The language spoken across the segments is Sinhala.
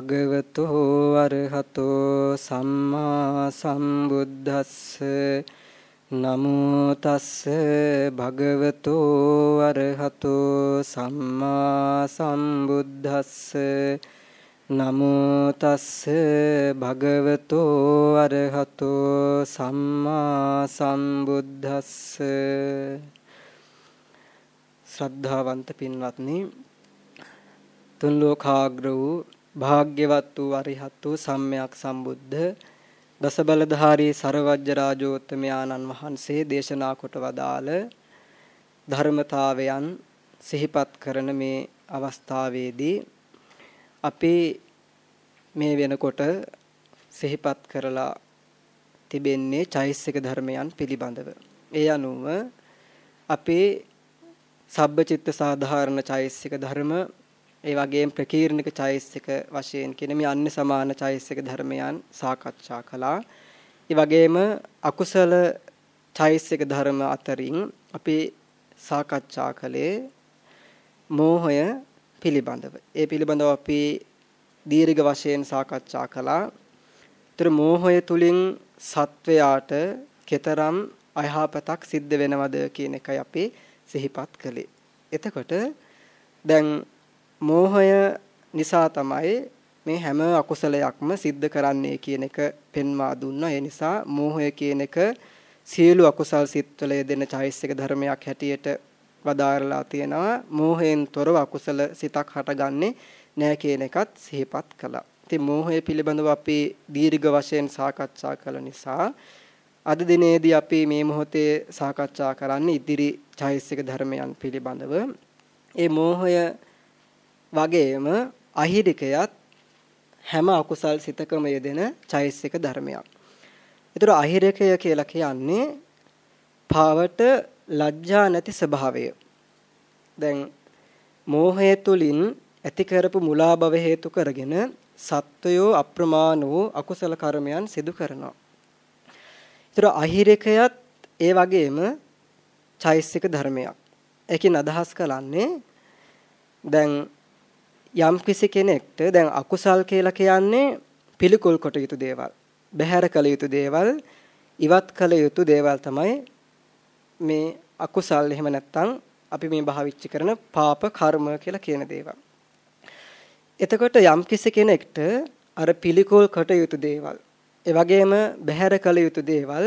තස්ස භගවතෝ අරහතෝ සම්මා සම්බුද්දස්ස. නමෝ තස්ස භගවතෝ අරහතෝ සම්මා සම්බුද්දස්ස. නමෝ තස්ස භගවතෝ අරහතෝ සම්මා සම්බුද්දස්ස. ශ්‍රද්ධාවන්ත පින්වත්නි තුන් ලෝකාග්‍ර වූ භාග්‍යවත් වූ අරිහත් වූ සම්්‍යක් සම්බුද්ධ දසබලධාරී සරවජ්‍ය රාජෝත්තමයාණන් වහන්සේ දේශනා කොට වදාළ ධර්මතාවයන් සිහිපත් කරන මේ අවස්ථාවේදී අපි මේ වෙනකොට සිහිපත් කරලා තිබෙන්නේ චෛසික ධර්මයන් පිළිබඳව. ඒ අනුව අපේ සබ්බචිත්ත සාධාරණ චෛසික ධර්ම ඒ වගේම ප්‍රකීර්ණික චෛසික වශයෙන් කියන මේ අන්‍ය සමාන චෛසික ධර්මයන් සාකච්ඡා කළා. ඒ වගේම අකුසල චෛසික ධර්ම අතරින් අපි සාකච්ඡා කළේ මෝහය පිළිබඳව. ඒ පිළිබඳව අපි දීර්ඝ වශයෙන් සාකච්ඡා කළා. ඒතර මෝහය තුලින් සත්වයාට කතරම් අයහපතක් සිද්ධ වෙනවද කියන එකයි අපි සිහිපත් කළේ. එතකොට දැන් මෝහය නිසා තමයි මේ හැම අකුසලයක්ම සිද්ධ කරන්නේ කියන එක පෙන්වා දුන්නා. ඒ නිසා මෝහය කියන එක සියලු අකුසල් සිත්වල යෙදෙන චෛසික ධර්මයක් හැටියට වදාරලා තියෙනවා. මෝහයෙන් තොරව අකුසල සිතක් හටගන්නේ නැහැ කියන එකත් සිහිපත් කළා. ඉතින් මෝහය පිළිබඳව අපි දීර්ඝ වශයෙන් සාකච්ඡා කළ නිසා අද දිනේදී අපි මේ මොහොතේ සාකච්ඡා කරන්නේ ඉදිරි චෛසික ධර්මයන් පිළිබඳව. ඒ මෝහය වගේම අහිරිකයත් හැම අකුසල් සිතකම යෙදෙන චෛසික ධර්මයක්. ඒතර අහිරිකය කියලා කියන්නේ පාවට ලැජ්ජා නැති ස්වභාවය. දැන් මෝහය තුලින් ඇති කරපු මුලා භව හේතු කරගෙන සත්වයෝ අප්‍රමාණ වූ අකුසල කර්මයන් සිදු කරනවා. ඒතර අහිරිකයත් ඒ වගේම චෛසික ධර්මයක්. ඒකෙන් අදහස් කරන්නේ දැන් යම් කිසි කෙනෙක්ට දැන් අකුසල් කියලා කියන්නේ පිළිකුල් කොට යුතු දේවල්, බැහැර කළ යුතු දේවල්, ඉවත් කළ යුතු දේවල් තමයි මේ අකුසල් එහෙම නැත්නම් අපි මේ භාවිච්චි කරන පාප කර්ම කියලා කියන දේවල්. එතකොට යම් කිසි කෙනෙක්ට අර පිළිකුල් කොට යුතු දේවල්, ඒ වගේම බැහැර කළ යුතු දේවල්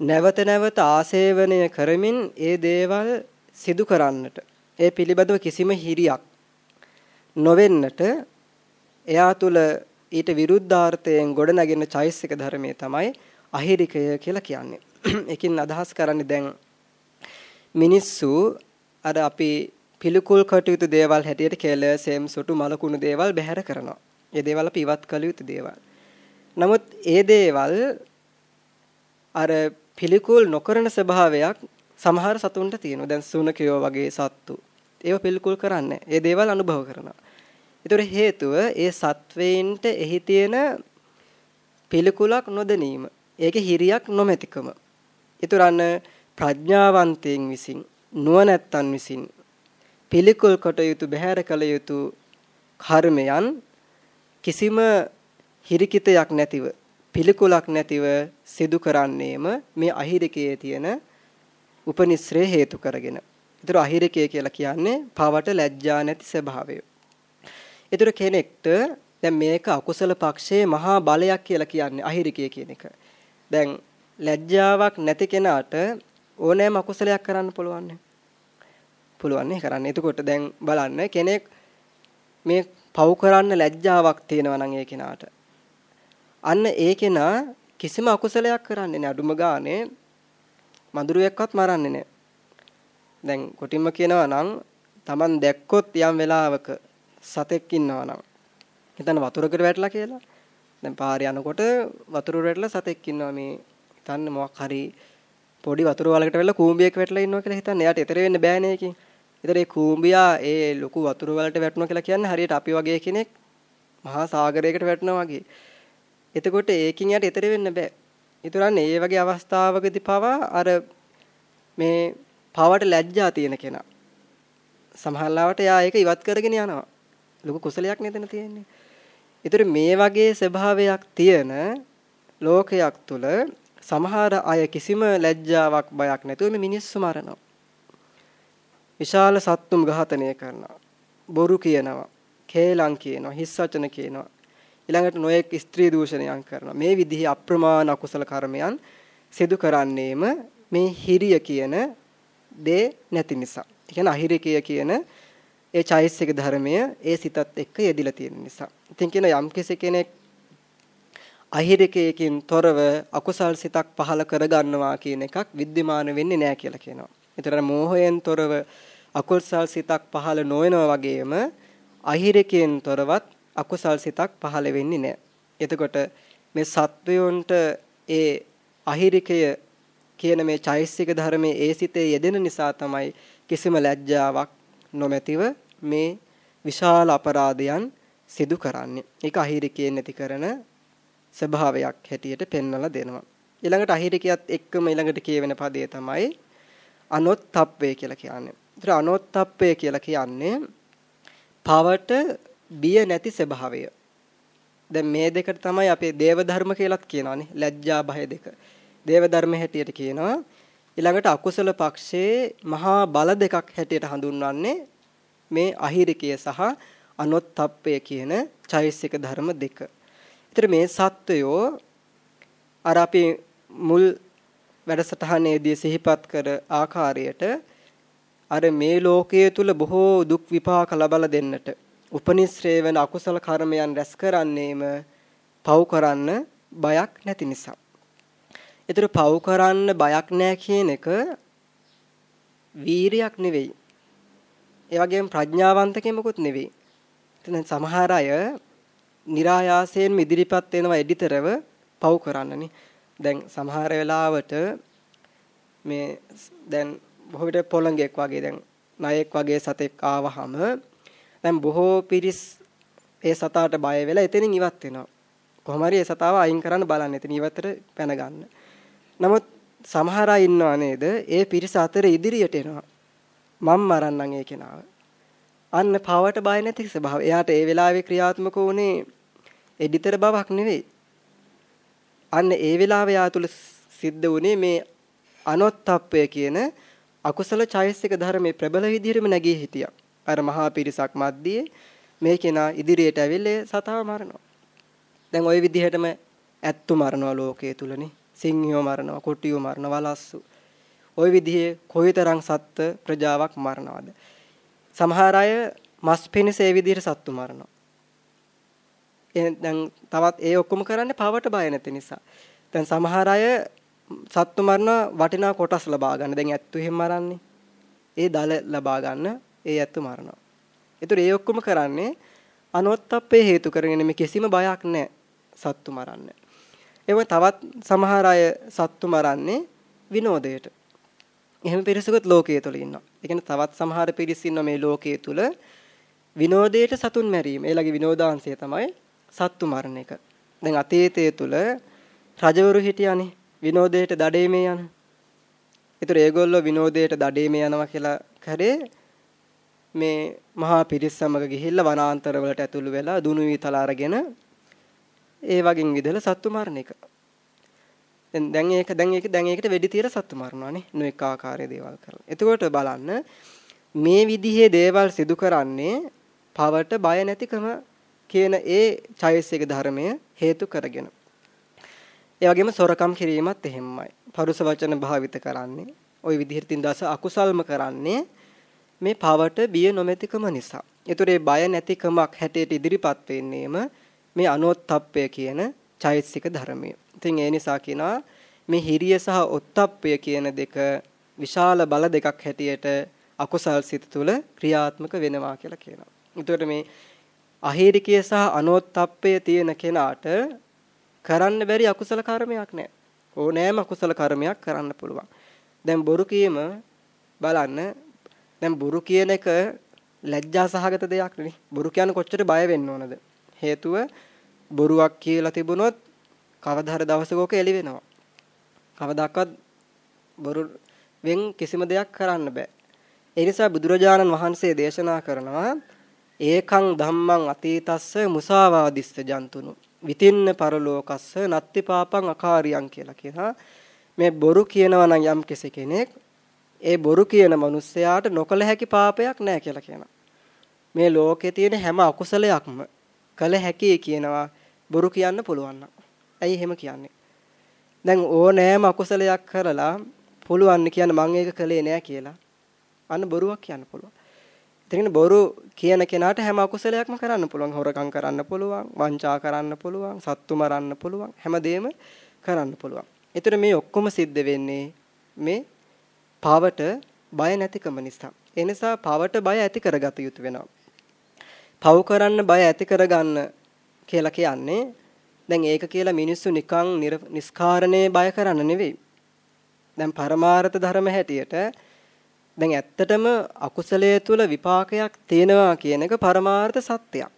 නැවත නැවත ආසේවනය කරමින් ඒ දේවල් සිදු කරන්නට ඒ පිළිබඳව කිසිම හිරියක් නොවෙන්නට එයා තුල ඊට විරුද්ධාර්ථයෙන් ගොඩනගෙන චෛසික ධර්මයේ තමයි අහිරිකය කියලා කියන්නේ. ඒකින් අදහස් කරන්නේ දැන් මිනිස්සු අර අපි පිළිකුල් කටයුතු දේවල් හැටියට කෙල, සෙම්, සොටු, මලකුණු දේවල් බැහැර කරනවා. ඒ දේවල් අපි ඉවත් කළ යුතු දේවල්. නමුත් ඒ දේවල් අර පිළිකුල් නොකරන ස්වභාවයක් සමහර සතුන්ට තියෙනවා. දැන් සුනකයෝ වගේ සත්තු. ඒව පිළිකුල් කරන්නේ. ඒ දේවල් අනුභව කරනවා. ඒතර හේතුව ඒ සත්වයින්ට එහි තියෙන පිළිකුලක් නොදැනීම. ඒකේ හිරියක් නොමැතිකම. ඒතර අන්න ප්‍රඥාවන්තයන් විසින් නුවණැත්තන් විසින් පිළිකුල් කොට යුතු බහැර කළ යුතු කර්මයන් කිසිම හිරිකිතයක් නැතිව පිළිකුලක් නැතිව සිදු කරන්නේම මේ අහිරිකයේ තියෙන උපනිශ්‍රේ හේතු කරගෙන. ඒතර අහිරිකය කියලා කියන්නේ පවට ලැජ්ජා නැති ස්වභාවය. ඒතර කෙනෙක්ට දැන් මේක අකුසල පක්ෂයේ මහා බලයක් කියලා කියන්නේ අහිරිකය කියන එක. දැන් ලැජ්ජාවක් නැති කෙනාට ඕනෑම අකුසලයක් කරන්න පුළුවන් පුළුවන් නේ කරන්න. එතකොට දැන් බලන්න කෙනෙක් මේ පව් කරන්න ලැජ්ජාවක් තියෙනවා නම් ඒ කෙනාට. අන්න ඒ කෙනා කිසිම අකුසලයක් කරන්නේ නැහැ. අඩුම ගානේ මඳුරුවෙක්වත් මරන්නේ නැහැ. දැන් කොටින්ම කියනවා නම් Taman දැක්කොත් යම් වෙලාවක සතෙක් ඉන්නවා නම් හිතන්න වතුරකට වැටලා කියලා. දැන් පාරේ යනකොට වතුර වැටලා සතෙක් ඉන්නවා මේ හිතන්න මොකක් හරි පොඩි වතුර වලකට වැටලා කූඹියක් වැටලා ඉන්නවා කියලා හිතන්න. එයාට එතර වෙන්න බෑනේ ඒකෙන්. ඒතර ඒ කූඹියා ඒ ලොකු වතුර වලට වැටුණා කියලා කියන්නේ හරියට අපි වගේ කෙනෙක් මහා සාගරයකට වැටුණා වගේ. එතකොට ඒකින් යට එතර වෙන්න බෑ. ඊතරන්නේ ඒ වගේ අවස්ථාවකදී පවා අර මේ පවට ලැජ්ජා තියෙන කෙනා සමහරවිට එයා ඒක ඉවත් කරගෙන යනවා. ලොකු කුසලයක් නේදන තියෙන්නේ. ඒතර මේ වගේ ස්වභාවයක් තියෙන ලෝකයක් තුල සමහර අය කිසිම ලැජ්ජාවක් බයක් නැතුව මේ මිනිස්සු මරනවා. විශාල සත්තුම් ඝාතනය කරනවා. බොරු කියනවා. කේලම් කියනවා. හිස් වචන කියනවා. ඊළඟට නොයෙක් ස්ත්‍රී දූෂණයන් කරනවා. මේ විදිහේ අප්‍රමාණ අකුසල කර්මයන් සිදු කරන්නේම මේ හිරිය කියන දේ නැති නිසා. ඒ කියන්නේ අහිරිකය කියන ඒ චෛසික ධර්මය ඒ සිතත් එක්ක යෙදිලා තියෙන නිසා. ඉතින් කියන යම් කෙනෙක් අහිරිකයකින් තොරව අකුසල් සිතක් පහළ කරගන්නවා කියන එකක් විද්‍යමාන වෙන්නේ නැහැ කියලා කියනවා. ඒතර මෝහයෙන් තොරව අකුසල් සිතක් පහළ නොවනවා වගේම අහිරිකයෙන් තොරවත් අකුසල් සිතක් පහළ වෙන්නේ නැහැ. එතකොට මේ සත්වයන්ට ඒ අහිරිකය කියන මේ චෛසික ධර්මයේ ඒ සිතේ යෙදෙන නිසා තමයි කිසිම ලැජ්ජාවක් නොමැතිව මේ විශාල අපරාධයන් සිදු කරන්නේ. ඒක අහිරිකයෙන් නැති කරන ස්වභාවයක් හැටියට පෙන්වලා දෙනවා. ඊළඟට අහිරිකයත් එක්කම ඊළඟට කියවෙන පදේ තමයි අනොත්ත්ප්පය කියලා කියන්නේ. ඒතර අනොත්ත්ප්පය කියලා කියන්නේ පවට බිය නැති ස්වභාවය. දැන් මේ දෙකට තමයි අපේ දේව ධර්ම කියලාත් කියනවානේ. ලැජ්ජා බය දෙක. දේව ධර්ම හැටියට කියනවා. ඊළඟට අකුසල පක්ෂයේ මහා බල දෙකක් හැටියට හඳුන්වන්නේ මේ අහිරිකය සහ අනොත්ත්ප්පය කියන චෛසික ධර්ම දෙක. ඒතර මේ සත්වයෝ අර අපි මුල් වැඩසටහනේදී සිහිපත් කර ආකාරයට අර මේ ලෝකයේ තුල බොහෝ දුක් විපාක ලබලා දෙන්නට උපනිශ්‍රේ වෙන අකුසල කර්මයන් රැස් කරන්නේම පව් කරන්න බයක් නැති නිසා. ඒතර පව් කරන්න බයක් නැහැ කියන එක වීරියක් නෙවෙයි. ඒ වගේම ප්‍රඥාවන්තකමකුත් නෙවෙයි. එතන සමහර අය નિરાයාසයෙන්ම ඉදිරිපත් වෙනවා එඩිතරව පව් කරන්නනේ. දැන් සමහර වෙලාවට මේ දැන් බොහෝ විට පොළඟෙක් වගේ දැන් ණයෙක් වගේ සතෙක් ආවහම දැන් බොහෝ පිරිස් ඒ සතාට බය වෙලා එතනින් ඉවත් වෙනවා. කොහොම හරි ඒ සතාව අයින් කරන්න බලන්න. එතන ඉවතට පැන ගන්න. නමුත් සමහර අය ඉන්නව නේද? ඒ පිරිස අතර ඉදිරියට එනවා. මම් මරන්නම් ඒ කෙනාව. අන්න පවට බය නැති ස්වභාවය. එයාට ඒ වෙලාවේ ක්‍රියාත්මක වුණේ එඩිතර බවක් නෙවෙයි. අන්න ඒ වෙලාවේ යා තුල සිද්ධ වුණේ මේ අනොත්ත්ප්පය කියන අකුසල චෛසික ධර්මයේ ප්‍රබල විදිහටම නැගී හිටියා. අර මහා පිරිසක් මැද්දේ මේ කෙනා ඉදිරියට ඇවිල්ලා සතාව මරනවා. දැන් ওই විදිහටම ඇත්තු මරනවා ලෝකයේ තුලනේ. සිංහයෝ මරනවා, කොටියෝ මරනවා, වලස්සු. ওই විදිහේ කොයිතරම් සත්ත්ව ප්‍රජාවක් මරනවද? සමහර අය මස් පිණිස ඒ විදිහට සත්තු මරනවා. දැන් තවත් ඒ ඔක්කොම කරන්නේ පවට බය නැති නිසා. දැන් සමහර අය සත්තු මරන වටිනා කොටස් ලබා ගන්න. දැන් ඇත්තු එහෙම මරන්නේ. ඒ දල ලබා ගන්න ඒ ඇත්තු මරනවා. ඒතර ඒ ඔක්කොම කරන්නේ අනොත්ත්ප්පේ හේතු කරගෙන මේ කිසිම බයක් නැහැ සත්තු මරන්න. ඒව තවත් සමහර අය සත්තු මරන්නේ විනෝදයට. එහෙම පිරිසකුත් ලෝකයේ තුල ඉන්නවා. ඒ කියන්නේ තවත් සමහර පිරිස් ඉන්නවා මේ ලෝකයේ තුල විනෝදයට සතුන් මැරීම. ඒලගේ විනෝදාංශය තමයි සත්තු මරණ එක. දැන් අතීතයේ තුල රජවරු හිටියානේ විනෝදයට දඩේමේ යන. ඒතර ඒගොල්ලෝ විනෝදයට දඩේමේ යනවා කියලා කරේ මේ මහා පිරිස් සමග ගිහිල්ලා වනාන්තර වලට ඇතුළු වෙලා දුනු වීතල අරගෙන ඒ වගේ විදලා සත්තු මරණ එක. දැන් දැන් ඒක දැන් ඒක දැන් ඒකට වෙඩි තියලා සත්තු මරනවානේ නොඑක ආකාරයේ දේවල් කරලා. එතකොට බලන්න මේ විදිහේ දේවල් සිදු කරන්නේ පවට බය නැතිකම කියන ඒ චෛසික ධර්මය හේතු කරගෙන. ඒ වගේම සොරකම් කිරීමත් එහෙමයි. පරුස වචන භාවිත කරන්නේ ওই විදිහට තින් දස අකුසල්ම කරන්නේ මේ පවට බිය නොමැතිකම නිසා. ඒතර ඒ බය නැතිකමක් හැටියට ඉදිරිපත් වෙන්නේම මේ අනෝත්ප්පය කියන චෛතසික ධර්මය. ඉතින් ඒ නිසා කියනවා මේ හිරිය සහ ඔත්ප්පය කියන දෙක විශාල බල දෙකක් හැටියට අකුසල් සිත තුළ ක්‍රියාත්මක වෙනවා කියලා කියනවා. ඒතකොට මේ අහේරිකය සහ අනෝත්ප්පය තියෙන කෙනාට කරන්න බැරි අකුසල කර්මයක් නැහැ. ඕනෑම අකුසල කර්මයක් කරන්න පුළුවන්. දැන් බොරු කීම බලන්න දැන් බොරු කියන එක ලැජ්ජා සහගත දෙයක් නෙවෙයි. බොරු කියන්නේ කොච්චර බය වෙන්න ඕනද? හේතුව බොරුවක් කියලා තිබුණොත් කවදා හරි දවසක ඕක එළි වෙනවා. කවදාකවත් බොරු වෙන් කිසිම දෙයක් කරන්න බෑ. ඒ නිසා බුදුරජාණන් වහන්සේ දේශනා කරනවා ඒකං ධම්මං අතීතස්ස මුසාවාදිස්ස ජන්තුනු. විතින්න පරලෝකස්ස නත්ති පාපං අකාරියං කියලා කියනවා. මේ බොරු කියනවා නම් යම් කෙනෙක් ඒ බොරු කියන මිනිස්සයාට නොකල හැකි පාපයක් නැහැ කියලා කියනවා. මේ ලෝකේ තියෙන හැම අකුසලයක්ම කල හැකි කියනවා. බොරු කියන්න පුළුවන් නම්. ඇයි එහෙම කියන්නේ දැන් ඕනෑම අකුසලයක් කරලා පුළුවන් කියන්න මම ඒක කළේ නෑ කියලා අන්න බොරුවක් කියන්න පුළුවන් ඉතින් බොරු කියන කෙනාට හැම අකුසලයක්ම කරන්න පුළුවන්. හොරකම් කරන්න පුළුවන්, වංචා කරන්න පුළුවන්, සත්තු මරන්න පුළුවන්, හැමදේම කරන්න පුළුවන්. ඒතර මේ ඔක්කොම සිද්ධ වෙන්නේ මේ පවට බය නැතිකම නිසා. ඒ නිසා පවට බය ඇති කරගත යුතු වෙනවා. පව් කරන්න බය ඇති කරගන්න කියලා කියන්නේ දැන් ඒක කියලා මිනිස්සු නිකන් නිස්කාරණේ බය කරන්න නෙවෙයි. දැන් පරමාර්ථ ධර්ම හැටියට දැන් ඇත්තටම අකුසලයේ තුල විපාකයක් තියෙනවා කියන එක පරමාර්ථ සත්‍යයක්.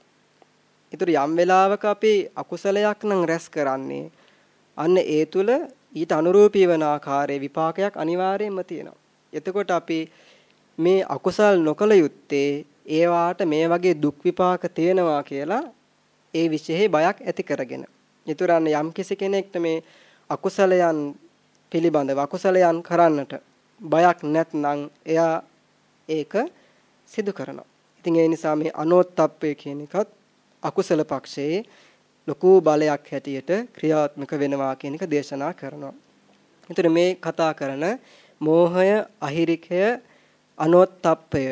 ඒතර යම් වෙලාවක අපි අකුසලයක් නම් රැස් කරන්නේ අන්න ඒ තුල ඊට අනුරූපී වන ආකාරයේ විපාකයක් අනිවාර්යයෙන්ම තියෙනවා. එතකොට අපි මේ අකුසල් නොකල යුත්තේ ඒවාට මේ වගේ දුක් විපාක තියෙනවා කියලා ඒ විශේෂ බයක් ඇති කරගෙන. ඊතරන්න යම් කෙනෙක්ට මේ අකුසලයන් පිළිබඳව අකුසලයන් කරන්නට බයක් නැත්නම් එයා ඒක සිදු කරනවා. ඉතින් ඒ නිසා මේ අනෝත්ප්පය කියන එකත් අකුසල පක්ෂයේ ලොකු බලයක් හැටියට ක්‍රියාත්මක වෙනවා කියන එක දේශනා කරනවා. එතකොට මේ කතා කරන මෝහය, අහිරිකය, අනෝත්ප්පය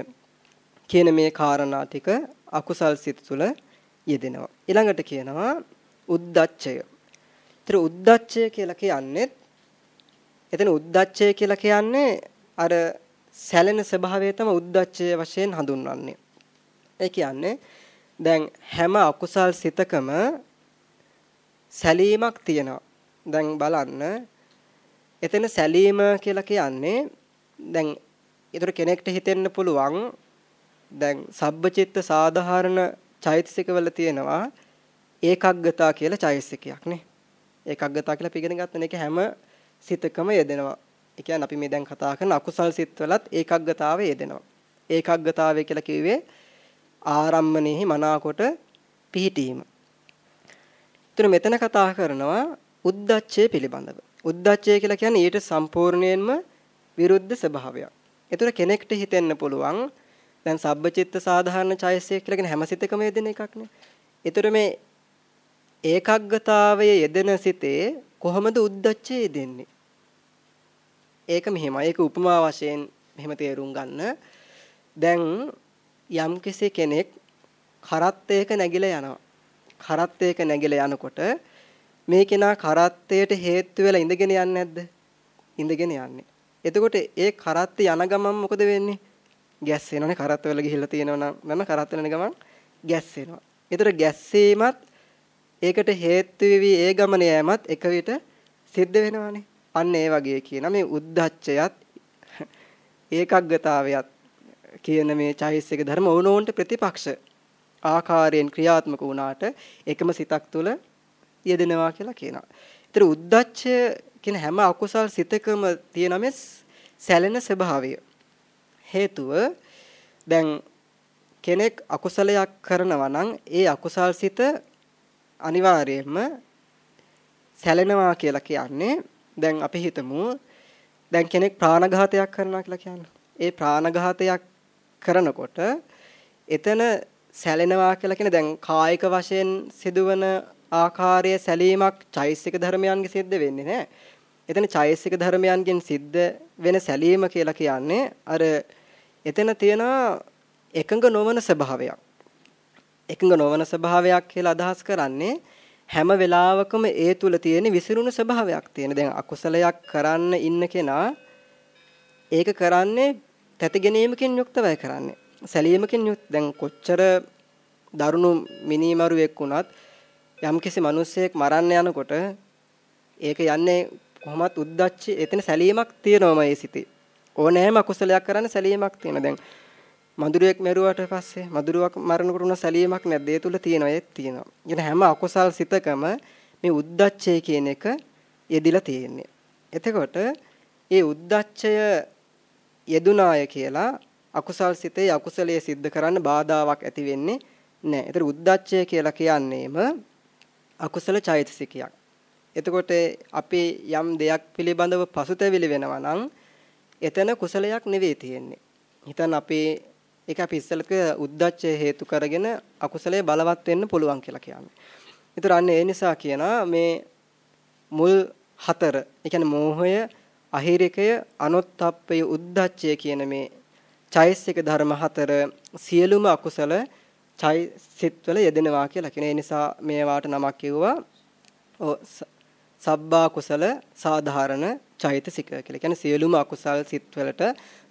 කියන මේ කාරණා ටික අකුසල් සිත් තුළ යෙදෙනවා. ඊළඟට කියනවා උද්දච්චය. ඒතර උද්දච්චය කියලා කියන්නේ එතන උද්දච්චය කියලා කියන්නේ අර සැලෙන ස්වභාවය තමයි උද්දච්චය වශයෙන් හඳුන්වන්නේ. ඒ කියන්නේ දැන් හැම අකුසල් සිතකම සැලීමක් තියෙනවා. දැන් බලන්න එතන සැලීම කියලා කියන්නේ දැන් ඒතර කෙනෙක්ට හිතෙන්න පුළුවන් දැන් සබ්බචිත්ත සාධාරණ චෛතසිකවල තියෙනවා ඒකග්ගතා කියලා චෛතසිකයක් නේ. ඒකග්ගතා කියලා අපි ඉගෙන ගන්න එක හැම සිතකම යෙදෙනවා. ඒ කියන්නේ අපි මේ දැන් කතා කරන අකුසල් සිත්වලත් ඒකග්ගතාවය යෙදෙනවා. ඒකග්ගතාවය කියලා කිව්වේ ආරම්මණයෙහි මනාකොට පිහිටීම. ඒතර මෙතන කතා කරනවා උද්දච්චය පිළිබඳව. උද්දච්චය කියලා කියන්නේ ඊට සම්පූර්ණයෙන්ම විරුද්ධ ස්වභාවයක්. ඒතර කෙනෙක්ට හිතෙන්න පුළුවන් දැන් සබ්බචිත්ත සාධාරණ චෛසිය කියලා කියන හැම සිතකම යෙදෙන එකක්නේ. ඒතර මේ ඒකග්ගතාවයේ යෙදෙන සිතේ කොහොමද උද්දච්චය යෙදෙන්නේ? ඒක මෙහෙමයි. ඒක උපමා වශයෙන් මෙහෙම තේරුම් ගන්න. දැන් යම් කෙනෙක් කරත්තයක නැගිලා යනවා. කරත්තයක නැගිලා යනකොට මේ කෙනා කරත්තයට හේතු වෙලා ඉඳගෙන යන්නේ නැද්ද? ඉඳගෙන යන්නේ. එතකොට ඒ කරත්ත යන ගමන් මොකද වෙන්නේ? ගැස්සෙනවනේ කරත්තවල ගිහිල්ලා තියෙනවා නම් කරත්ත යන ගමන් ගැස්සෙනවා. ඒතර ගැස්සීමත් ඒකට හේතු වෙවි ඒ ගමන යෑමත් එක විට සිද්ධ වෙනවානේ. අන්න ඒ වගේ කියන මේ උද්දච්චයත් ඒකග්ගතාවයත් කියන මේ චෛසික ධර්ම ඕනෝන්ට ප්‍රතිපක්ෂ ආකාරයෙන් ක්‍රියාත්මක වුණාට එකම සිතක් තුළ යෙදෙනවා කියලා කියනවා. ඒතර උද්දච්චය කියන හැම අකුසල් සිතකම තියෙන මේ සැලෙන ස්වභාවය. හේතුව දැන් කෙනෙක් අකුසලයක් කරනවා නම් ඒ අකුසල් සිත අනිවාර්යයෙන්ම සැලෙනවා කියලා කියන්නේ දැන් අපි හිතමු දැන් කෙනෙක් ප්‍රාණඝාතයක් කරනවා කියලා කියන්නේ. ඒ ප්‍රාණඝාතයක් කරනකොට එතන සැලෙනවා කියලා කියන්නේ දැන් කායික වශයෙන් සිදුවන ආකාරයේ සැලීමක් චෛසික ධර්මයන්ගේ සිද්ධ වෙන්නේ නැහැ. එතන චෛසික ධර්මයන්ගෙන් සිද්ධ වෙන සැලීම කියලා කියන්නේ අර එතන තියෙන එකඟ නොවන ස්වභාවයක්. එකඟ නොවන ස්වභාවයක් කියලා අදහස් කරන්නේ හැම වෙලාවකම ඒ තුල තියෙන විසිරුණු ස්වභාවයක් තියෙන. දැන් අකුසලයක් කරන්න ඉන්න කෙනා ඒක කරන්නේ තැති ගැනීමකින් යුක්තවයි කරන්නේ. සැලීමකින් යුක්ත දැන් කොච්චර දරුණු මිනිමරුවෙක් වුණත් යම්කිසි මිනිසෙක් මරන්න යනකොට ඒක යන්නේ කොහොමත් උද්දච්ච එතන සැලීමක් තියෙනවම ඒ සිතේ. ඕනෑම අකුසලයක් කරන්න සැලීමක් තියෙන. දැන් මధుරයක් මැරුවට පස්සේ මధుරයක් මරනකොට උන සැලීමක් නැද්ද? ඒ තුල තියෙනවා ඒත් තියෙනවා. කියන හැම අකුසල් සිතකම මේ උද්දච්චය කියන එක යෙදිලා තියෙන්නේ. එතකොට ඒ උද්දච්චය යෙදුනාය කියලා අකුසල් සිතේ අකුසලයේ සිද්ධ කරන්න බාධාවක් ඇති වෙන්නේ නැහැ. ඒතර උද්දච්චය කියලා කියන්නේම අකුසල චෛතසිකයක්. එතකොට අපි යම් දෙයක් පිළිබඳව පසුතැවිලි වෙනවා නම් එතන කුසලයක් නෙවෙයි තියෙන්නේ. හිතන්න අපි ඒක අපි ඉස්සෙල්ලක උද්දච්චය හේතු කරගෙන අකුසලයේ බලවත් වෙන්න පුළුවන් කියලා කියන්නේ. ඒතර අන්න ඒ නිසා කියනවා මේ මුල් හතර, ඒ කියන්නේ මෝහය, අහිරිකය, අනොත්ප්පය, උද්දච්චය කියන මේ චෛසික ධර්ම හතර සියලුම අකුසල චෛසිත්වල යෙදෙනවා කියලා කියන. ඒ නිසා මේවාට නමක් කිව්වා සබ්බා කුසල සාධාරණ චෛතසික කියලා. කියන්නේ සියලුම අකුසල් සිත්වලට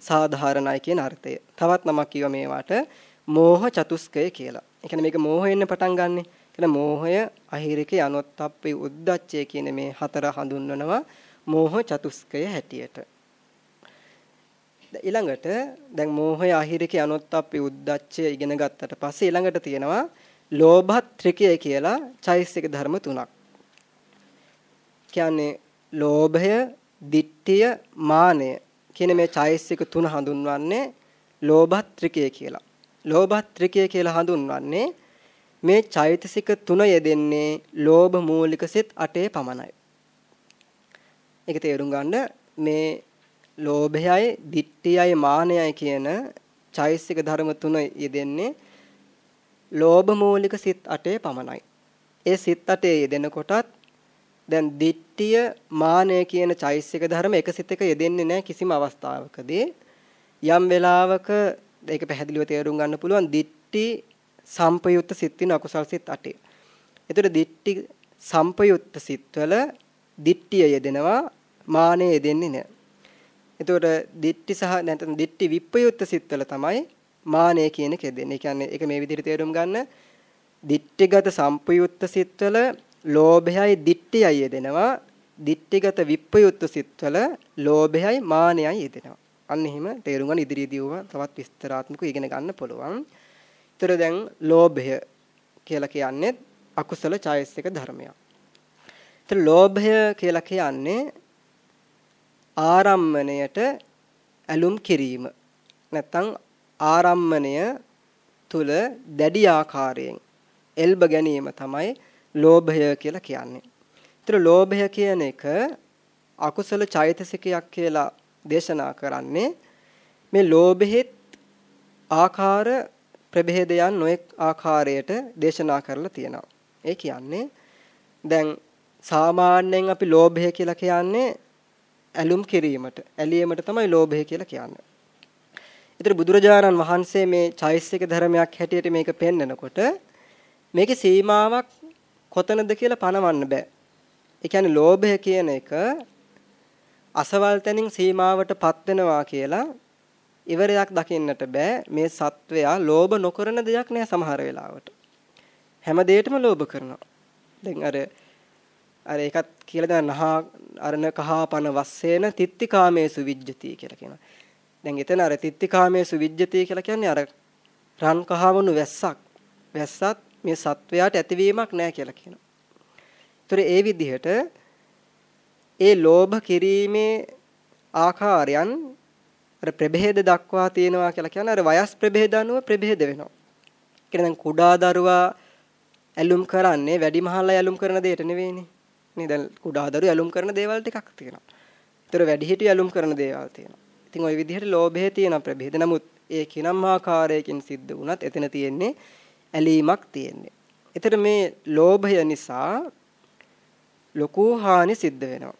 සාධාරණයි කියන අර්ථය. තවත් නමක් කියව මේවට මෝහ චතුස්කය කියලා. ඒ කියන්නේ මේක මෝහයෙන් පටන් ගන්නෙ. කියලා මෝහය, අහිරිකේ, අනොත්ප්පේ, උද්දච්චය කියන මේ හතර හඳුන්වනවා මෝහ චතුස්කය හැටියට. ඊළඟට දැන් මෝහය, අහිරිකේ, අනොත්ප්පේ, උද්දච්චය ඉගෙන ගත්තට පස්සේ ඊළඟට තියෙනවා ලෝභ ත්‍රිකය කියලා චෛසික ධර්ම තුනක්. කියන්නේ ලෝභය, දිට්ඨිය, මානය කියන මේ චෛසික තුන හඳුන්වන්නේ ලෝභත්‍රිකය කියලා. ලෝභත්‍රිකය කියලා හඳුන්වන්නේ මේ චෛතසික තුන යෙදෙන්නේ ලෝභ මූලික සිත් 8 පමණයි. ඒක තේරුම් ගන්න මේ ලෝභයයි, දිට්ඨියයි, මානයයි කියන චෛතසික ධර්ම තුන යෙදෙන්නේ ලෝභ මූලික සිත් 8 පමණයි. ඒ සිත් 8 යෙදෙන කොටත් දැන් දිට්ඨිය මානය කියන චෛසික ධර්ම එක සිතක යෙදෙන්නේ නැහැ කිසිම අවස්ථාවකදී යම් වෙලාවක ඒක පැහැදිලිව තේරුම් ගන්න පුළුවන් දිට්ඨි සම්පයුක්ත සිත් වෙන අකුසල් සිත් 8. එතකොට දිට්ඨි සම්පයුක්ත සිත්වල දිට්ඨිය යෙදෙනවා මානය යෙදෙන්නේ නැහැ. එතකොට දිට්ඨි සහ නැත්නම් දිට්ඨි විප්පයුක්ත සිත්වල තමයි මානය කියන එක යෙදෙන්නේ. ඒ කියන්නේ ඒක මේ විදිහට තේරුම් ගන්න දිට්ඨිගත සම්පයුක්ත සිත්වල ලෝභයයි දිට්ඨියයි යෙදෙනවා. දිට්ඨිගත විප්පයුත්ත සිත්වල ලෝභයයි මානයයි යෙදෙනවා. අන්න එහෙම තේරුම් ගන්න ඉදිරියේදී උව තවත් විස්තරාත්මකව ඉගෙන ගන්න පුළුවන්. ඊතර දැන් ලෝභය කියලා කියන්නේ අකුසල චෛතසික ධර්මයක්. ඊතර ලෝභය කියලා කියන්නේ ආරම්මණයට ඇලුම් කිරීම. නැත්තම් ආරම්මණය තුල දැඩි ආකාරයෙන් එල්බ ගැනීම තමයි ලෝභය කියලා කියන්නේ. ඒතර ලෝභය කියන එක අකුසල චෛතසිකයක් කියලා දේශනා කරන්නේ මේ ලෝභෙත් ආකාර ප්‍රභේදයන් නොඑක් ආකාරයට දේශනා කරලා තියෙනවා. ඒ කියන්නේ දැන් සාමාන්‍යයෙන් අපි ලෝභය කියලා කියන්නේ ඇලුම් කිරීමට, ඇලීමට තමයි ලෝභය කියලා කියන්නේ. ඒතර බුදුරජාණන් වහන්සේ මේ චෛසික ධර්මයක් හැටියට මේක පෙන්නකොට මේකේ සීමාවක් කොතනද කියලා පනවන්න බෑ. ඒ කියන්නේ ලෝභය කියන එක අසවල් තැනින් සීමාවටපත් වෙනවා කියලා ඉවරයක් දකින්නට බෑ. මේ සත්වයා ලෝභ නොකරන දෙයක් නෑ සමහර වෙලාවට. හැම දෙයකටම ලෝභ කරනවා. දැන් අර අර ඒකත් කියලා දැන් නහා අරණ කහාපන වස්සේන තිත්තිකාමේසු විජ්ජති කියලා කියනවා. දැන් එතන අර තිත්තිකාමේසු විජ්ජති කියලා කියන්නේ අර රන් කහවණු වැස්සක්. වැස්සත් මේ සත්වයාට ඇතිවීමක් නැහැ කියලා කියනවා. ඒතර ඒ විදිහට ඒ ලෝභ කිරීමේ ආකාරයන් අර ප්‍රභේද දක්වා තියෙනවා කියලා කියන්නේ අර වයස් ප්‍රභේද අනුව ප්‍රභේද වෙනවා. කියන්නේ දැන් කුඩා දරුවා ඇලුම් කරන්නේ වැඩිමහල්ලා ඇලුම් කරන දෙයට නෙවෙයිනේ. නේ දැන් කුඩා දරුවෝ ඇලුම් කරන දේවල් ටිකක් තියෙනවා. ඒතර වැඩිහිටියෝ ඇලුම් කරන දේවල් තියෙනවා. ඉතින් ওই විදිහට ලෝභයේ තියෙන ප්‍රභේද. නමුත් ඒ කිනම් ආකාරයකින් සිද්ධ වුණත් එතන තියෙන්නේ ඇලීමක් තියෙන්නේ. එතකොට මේ ලෝභය නිසා ලොකු හානි සිද්ධ වෙනවා.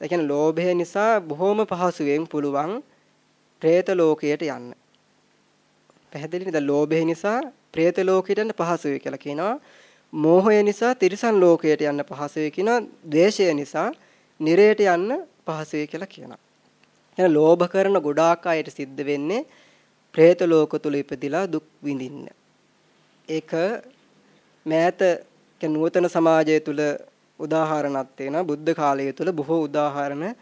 ඒ කියන්නේ ලෝභය නිසා බොහොම පහසුවෙන් පුළුවන් പ്രേත ලෝකයට යන්න. පැහැදිලි නේද? ලෝභය නිසා പ്രേත ලෝකයට යන්න පහසුයි කියලා කියනවා. මෝහය නිසා තිරිසන් ලෝකයට යන්න පහසුයි කියනවා. ද්වේෂය නිසා නිරයට යන්න පහසුයි කියලා කියනවා. එහෙනම් ලෝභ කරන ගොඩාක් අයට සිද්ධ වෙන්නේ പ്രേත ලෝක තුල ඉපදිලා දුක් විඳින්න. ඒක මෑත නූතන සමාජය තුල උදාහරණක් තියෙනවා. බුද්ධ කාලය තුල බොහෝ උදාහරණ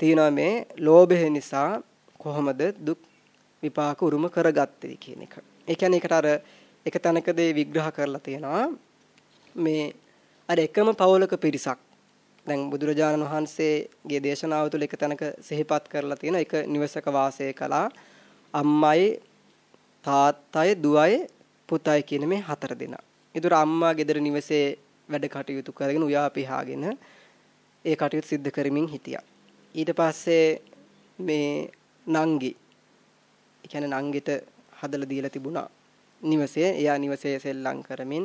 තියෙනවා. මේ ලෝභය නිසා කොහොමද දුක් විපාක උරුම කරගත්තේ කියන එක. ඒ කියන්නේ ඒකට අර එක තැනකදී විග්‍රහ කරලා තියෙනවා. මේ අර එකම පවුලක පිරිසක්. දැන් බුදුරජාණන් වහන්සේගේ දේශනාව තුළ එක තැනක සිහිපත් කරලා තියෙන එක නිවසක වාසය කළා. අම්මයි තාත්තයි දුවයි පුතයි කියන මේ හතර දෙනා. ඒතර අම්මා ගෙදර නිවසේ වැඩ කටයුතු කරගෙන උයා පිහාගෙන ඒ කටයුතු සිද්ධ කරමින් හිටියා. ඊට පස්සේ මේ නංගි කියන්නේ නංගිට හදලා දීලා තිබුණා නිවසේ. එයා නිවසේ සෙල්ලම් කරමින්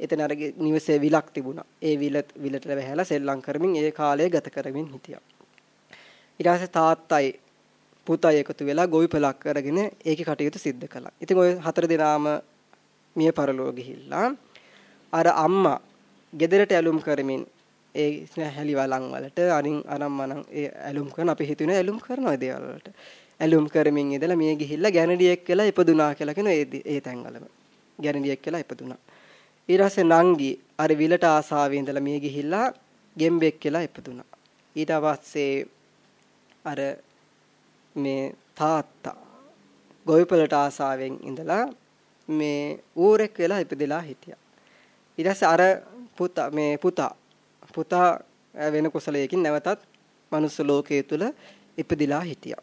එතන අර නිවසේ විලක් තිබුණා. ඒ විල විලට වැහැලා සෙල්ලම් කරමින් ඒ කාලය ගත කරමින් හිටියා. ඊට පස්සේ තාත්තයි පුතයි එකතු වෙලා ගොවිපලක් කරගෙන ඒකේ කටයුතු සිද්ධ කළා. ඉතින් ওই හතර දෙනාම මිය පරලෝ ගිහිල්ලා අර අම්මා ගෙදරට ඇලුම් කරමින් ඒ හැලි වලන් වලට අරින් අරම් මනම් ඒ ඇලුම් කරන අපි හිතුනේ ඇලුම් කරන ඔය දේවල් වලට. ඇලුම් කරමින් ඉඳලා මේ ගිහිල්ලා ගැනඩියෙක් කියලා ඉපදුනා කියලා කියන ඒ ඒ තැන්වලම. ගැනඩියෙක් කියලා ඉපදුනා. ඊට පස්සේ නංගි අර විලට ආසාවෙන් ඉඳලා මේ ගිහිල්ලා ගෙම්බෙක් කියලා ඉපදුනා. ඊට පස්සේ අර මේ තාත්තා ගොවිපලට ආසාවෙන් ඉඳලා මේ ඌරෙක් වෙලා ඉපදලා හිටියා ඊට පස්සේ අර පුතා මේ පුතා පුතා වෙන කුසලයකින් නැවතත් මනුස්ස ලෝකයේ තුල ඉපදිලා හිටියා.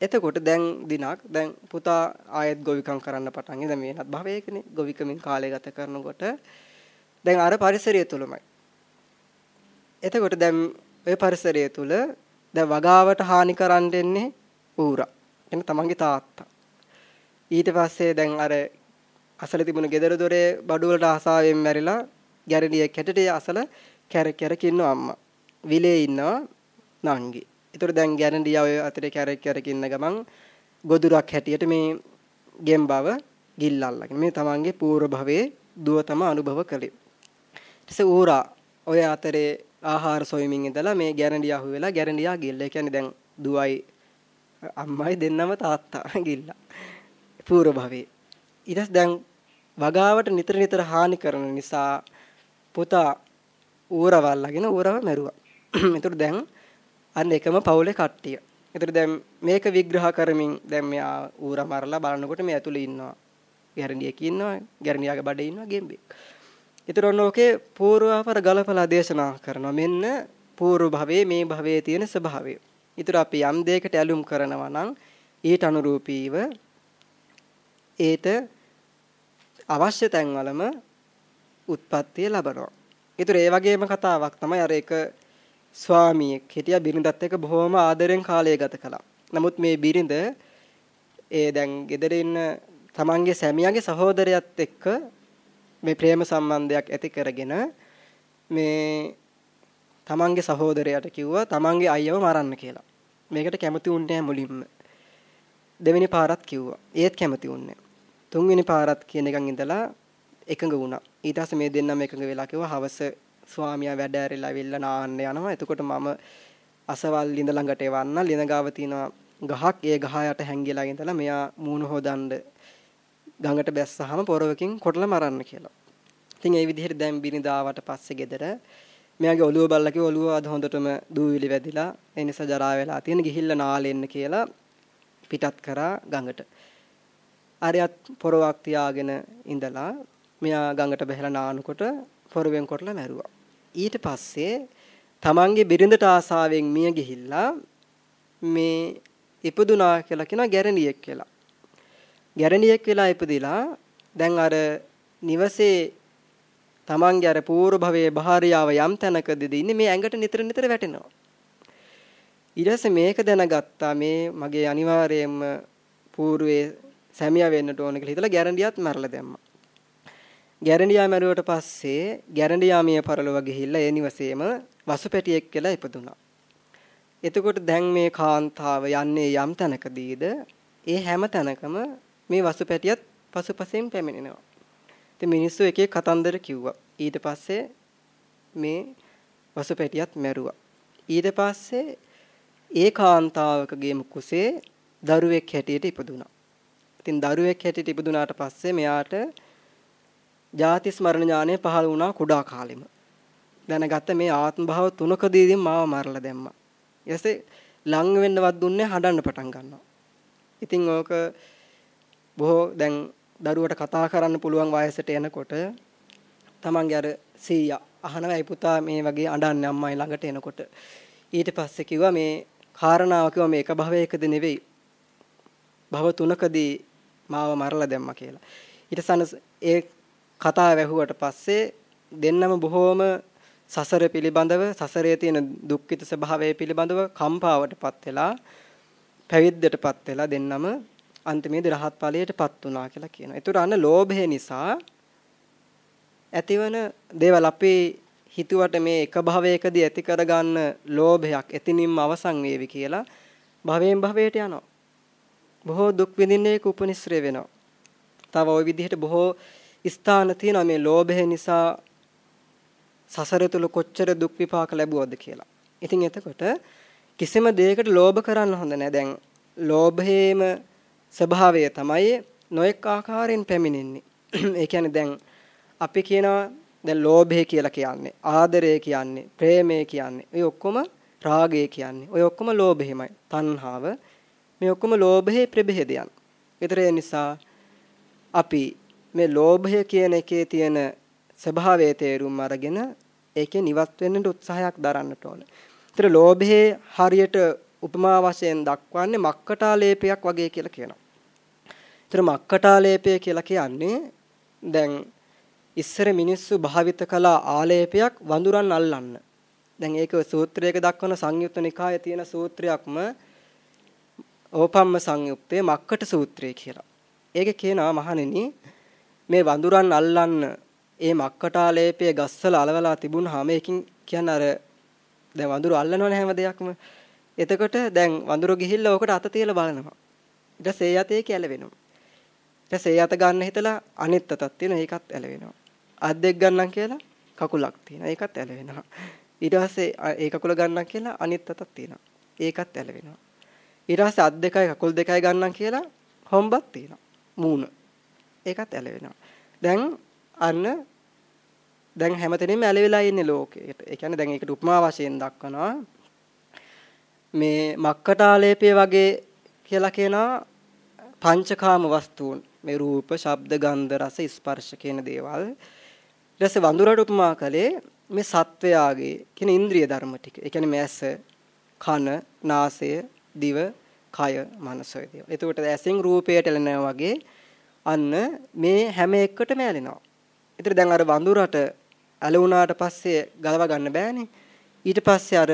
එතකොට දැන් දිනක් දැන් පුතා ආයෙත් ගොවිකම් කරන්න පටන් ගියා. දැන් මේනත් භවයකනේ ගොවිකමින් කාලය ගත කරනකොට දැන් අර පරිසරය තුලමයි. එතකොට දැන් ওই පරිසරය තුල දැන් වගාවට හානි කරන්න දෙන්නේ ඌරා. එන්න තමන්ගේ තාත්තා. ඊට පස්සේ දැන් අර අසල තිබුණ ගෙදර දොරේ බඩු වලට ආසාවෙන් මැරිලා ගැරඩියෙක් හැටට අසල කැරක් කැරක ඉන්නවා අම්මා. විලේ ඉන්නවා නංගි. ඒතර දැන් ගැරන්ඩියා ඔය අතරේ කැරක් කැරක ඉන්න ගමන් ගොදුරක් හැටියට මේ ගෙම්බව ගිල්ලල්ලාගෙන මේ තමන්ගේ පූර්ව භවයේ දුව තම අනුභව කළේ. ඊටසේ ඌරා ඔය අතරේ ආහාර සොයමින් ඉඳලා මේ ගැරන්ඩියා හුවෙලා ගැරන්ඩියා ගිල්ල. ඒ කියන්නේ දැන් දුවයි අම්මයි දෙන්නම තාත්තා ගිල්ලා. පූර්ව භවයේ. ඊටස් දැන් වගාවට නිතර නිතර හානි කරන නිසා පුතා ඌරවල්ලාගෙන ඌරව මැරුවා. ඒතර දැන් අන්න එකම පවුලේ කට්ටිය. ඒතර දැන් මේක විග්‍රහ කරමින් දැන් මෙයා ඌර මරලා බලනකොට මේ ඇතුලේ ඉන්නවා. ගැරණියෙක් ඉන්නවා, ගැරණියාගේ බඩේ ඉන්නවා ගෙම්බෙක්. ඒතර ඔන්න ඔකේ පූර්වාපර ගලපලා දේශනා කරනවා. මෙන්න පූර්ව භවයේ මේ භවයේ තියෙන ස්වභාවය. ඊතර අපි යම් දෙයකට ඇලුම් කරනවා නම් ඊට අනුරූපීව ඒට අවශ්‍ය තැන්වලම උත්පත්තිය ලබනවා. ඒතර ඒ වගේම කතාවක් තමයි අර එක ස්වාමියෙක් හිටියා බිරිඳත් එක්ක බොහොම ආදරෙන් කාලය ගත කළා. නමුත් මේ බිරිඳ ඒ දැන් ගෙදර ඉන්න තමන්ගේ සැමියාගේ සහෝදරයත් එක්ක මේ ප්‍රේම සම්බන්ධයක් ඇති කරගෙන මේ තමන්ගේ සහෝදරයාට කිව්වා තමන්ගේ අයියව මරන්න කියලා. මේකට කැමති වුණේ මුලින්ම. දෙවෙනි පාරත් කිව්වා. ඒත් කැමති වුණේ. තුන්වෙනි පාරත් කියන එකන් ඉඳලා එකඟ වුණා. ඊට පස්සේ මේ දෙන්නම එකඟ වෙලා කිව්වා හවස ස්වාමියා වැඩ ඇරිලා වෙල්ලා නාන්න යනවා. එතකොට මම අසවල් ලිඳ ළඟට එවන්න. ලිඳ ගාව තියෙන ගහක් ඒ ගහ යට හැංගිලා ඉඳලා මෙයා මූණ හොදන්න ගඟට බැස්සහම පොරවකින් කොටලා මරන්න කියලා. ඉතින් ඒ විදිහට දැන් බිනිදාවට පස්සේ ගෙදර මෙයාගේ ඔළුව බල්ලා කිව්ව ඔළුව අද හොඳටම දූවිලි වැදිලා ඒ නිසා ජරා වෙලා තියෙන ගිහිල්ලා නාලෙන්න කියලා පිටත් කරා ගඟට. අරයත් පොරවක් තියාගෙන ඉඳලා මෙයා ගඟට බහැලා නානකොට පොරවෙන් කොටලා මැරුවා. ඊට පස්සේ තමන්ගේ බිරිඳට ආසාවෙන් මිය ගිහිල්ලා මේ ඉපදුනා කියලා කියන ගැරණියෙක් කියලා. ගැරණියෙක් වෙලා ඉපදිලා දැන් අර නිවසේ තමන්ගේ අර පූර්ව භවයේ භාර්යාව යම් තැනකදී ඉන්නේ මේ ඇඟට නිතර නිතර වැටෙනවා. ඊට පස්සේ මේක දැනගත්තා මේ මගේ අනිවාර්යයෙන්ම పూర్වයේ සැමියා වෙන්නට ඕන කියලා හිතලා ගැරන්ඩියත් මරලා දැම්මා. ගැරන්ඩියා මැරුවට පස්සේ ගැරන්ඩියා මිය පරලොව ගිහිල්ලා ඒ නිවසේම වසුපැටියෙක් කියලා ඉපදුනා. එතකොට දැන් මේ කාන්තාව යන්නේ යම් තැනකදීද ඒ හැම තැනකම මේ වසුපැටියත් පසුපසෙන් පැමිණෙනවා. ඉතින් මිනිස්සු එක එක කතන්දර කිව්වා. ඊට පස්සේ මේ වසුපැටියත් මැරුවා. ඊට පස්සේ ඒ කාන්තාවකගේ කුසේ දරුවෙක් හැටියට ඉපදුනා. ඉතින් දරුවෙක් හැටියට ඉපදුනාට පස්සේ මෙයාට ජාති ස්මරණ ඥානය පහළ වුණා කුඩා කාලෙම. දැනගත්ත මේ ආත්ම භාව තුනකදීදී මාව මරලා දැම්මා. ඊටසේ ලං වෙන්නවත් දුන්නේ හඬන්න පටන් ගන්නවා. ඉතින් ඕක බොහෝ දැන් දරුවට කතා කරන්න පුළුවන් වයසට එනකොට තමන්ගේ අර සීයා අහනවා ඒ පුතා මේ වගේ අඬන්නේ අම්මයි ළඟට එනකොට ඊට පස්සේ කිව්වා මේ කාරණාව කිව්වා මේ එක භවයකද නෙවෙයි භව තුනකදී මාව මරලා දැම්මා කියලා. ඊට සන ඒ කතාව ඇහුවට පස්සේ දෙන්නම බොහෝම සසර පිළිබඳව සසරේ තියෙන දුක්ඛිත ස්වභාවය පිළිබඳව කම්පාවටපත් වෙලා පැවිද්දටපත් වෙලා දෙන්නම අන්තිමේදී රහත් ඵලයටපත් වුණා කියලා කියනවා. ඒතර අන්න ලෝභය නිසා ඇතිවන දේවල් අපේ හිතුවට මේ එක භවයකදී ඇති කරගන්න ලෝභයක් එතිනින්ම අවසන් වේවි කියලා භවයෙන් භවයට යනවා. බොහෝ දුක් විඳින්නේ කුපනිස්රේ වෙනවා. තව ওই විදිහට බොහෝ ස්ථාන තියෙනවා මේ ලෝභය නිසා සසර තුල කොච්චර දුක් විපාක ලැබුවද කියලා. ඉතින් එතකොට කිසිම දෙයකට ලෝභ කරන්න හොඳ නැහැ. දැන් ලෝභයේම ස්වභාවය තමයි නොඑක් ආකාරයෙන් පැමිණෙන්නේ. ඒ කියන්නේ දැන් අපි කියනවා දැන් ලෝභය කියලා කියන්නේ ආදරය කියන්නේ ප්‍රේමය කියන්නේ ඔය ඔක්කොම රාගය කියන්නේ ඔය ඔක්කොම ලෝභෙමයි. තණ්හාව මේ ඔක්කොම ලෝභයේ ප්‍රභේදයන්. ඒතර නිසා අපි මේ ලෝභය කියන එකේ තියෙන ස්වභාවයේ තේරුම් අරගෙන ඒකේ නිවත් වෙන්නට උත්සාහයක් දරන්නට ඕන. ඒතර ලෝභයේ හරියට උපමා වශයෙන් දක්වන්නේ මක්කටාලේපයක් වගේ කියලා කියනවා. ඒතර මක්කටාලේපය කියලා කියන්නේ දැන් ඉස්සර මිනිස්සු භාවිත කළ ආලේපයක් වඳුරන් අල්ලන්න. දැන් ඒක සූත්‍රයක දක්වන සංයුත්ත නිකායේ තියෙන සූත්‍රයක්ම ඕපම්ම සංයුත්තේ මක්කට සූත්‍රය කියලා. ඒකේ කියනවා මහණෙනි මේ වඳුරන් අල්ලන්න ඒ මක්කටාලේපයේ ගස්සල අලවලා තිබුණාම ඒකින් කියන්නේ අර දැන් වඳුරු අල්ලනවනේ හැම දෙයක්ම. එතකොට දැන් වඳුරු ගිහිල්ලා ඕකට අත තියලා බලනවා. ඊට පස්සේ ඒ අතේ කැලවෙනවා. ඊට පස්සේ ඒ අත ගන්න හිතලා අනිත් අතක් තියෙනවා ඒකත් ඇලවෙනවා. අත් දෙක ගන්නම් කියලා කකුලක් තියෙනවා ඒකත් ඇලවෙනවා. ඊට පස්සේ ඒ කකුල ගන්නම් කියලා අනිත් අතක් තියෙනවා. ඒකත් ඇලවෙනවා. ඊට පස්සේ අත් දෙකයි කකුල් දෙකයි ගන්නම් කියලා හොම්බක් තියෙනවා. මූණ. ඒකත් ඇලවෙනවා. දැන් අන්න දැන් හැමතැනම ඇලවිලා ඉන්නේ ලෝකෙට. ඒ කියන්නේ දැන් ඒකට උපමා වශයෙන් දක්වනවා. මේ මක්කටාලේපය වගේ කියලා කියනවා පංචකාම වස්තුන්. මේ රූප, ශබ්ද, ගන්ධ, රස, ස්පර්ශ කියන දේවල්. ඊට පස්සේ වඳුරට උපමා කළේ මේ සත්වයාගේ කියන ඉන්ද්‍රිය ධර්ම ටික. ඒ කියන්නේ මේ ඇස, කන, නාසය, දිව, කය, මනස ඔය දේවල්. එතකොට ඇසෙන් රූපයට එළෙනවා වගේ අන්න මේ හැම එකකටම ඇලෙනවා. ඒතර දැන් අර වඳුරට ඇලුණාට පස්සේ ගලව ගන්න බෑනේ. ඊට පස්සේ අර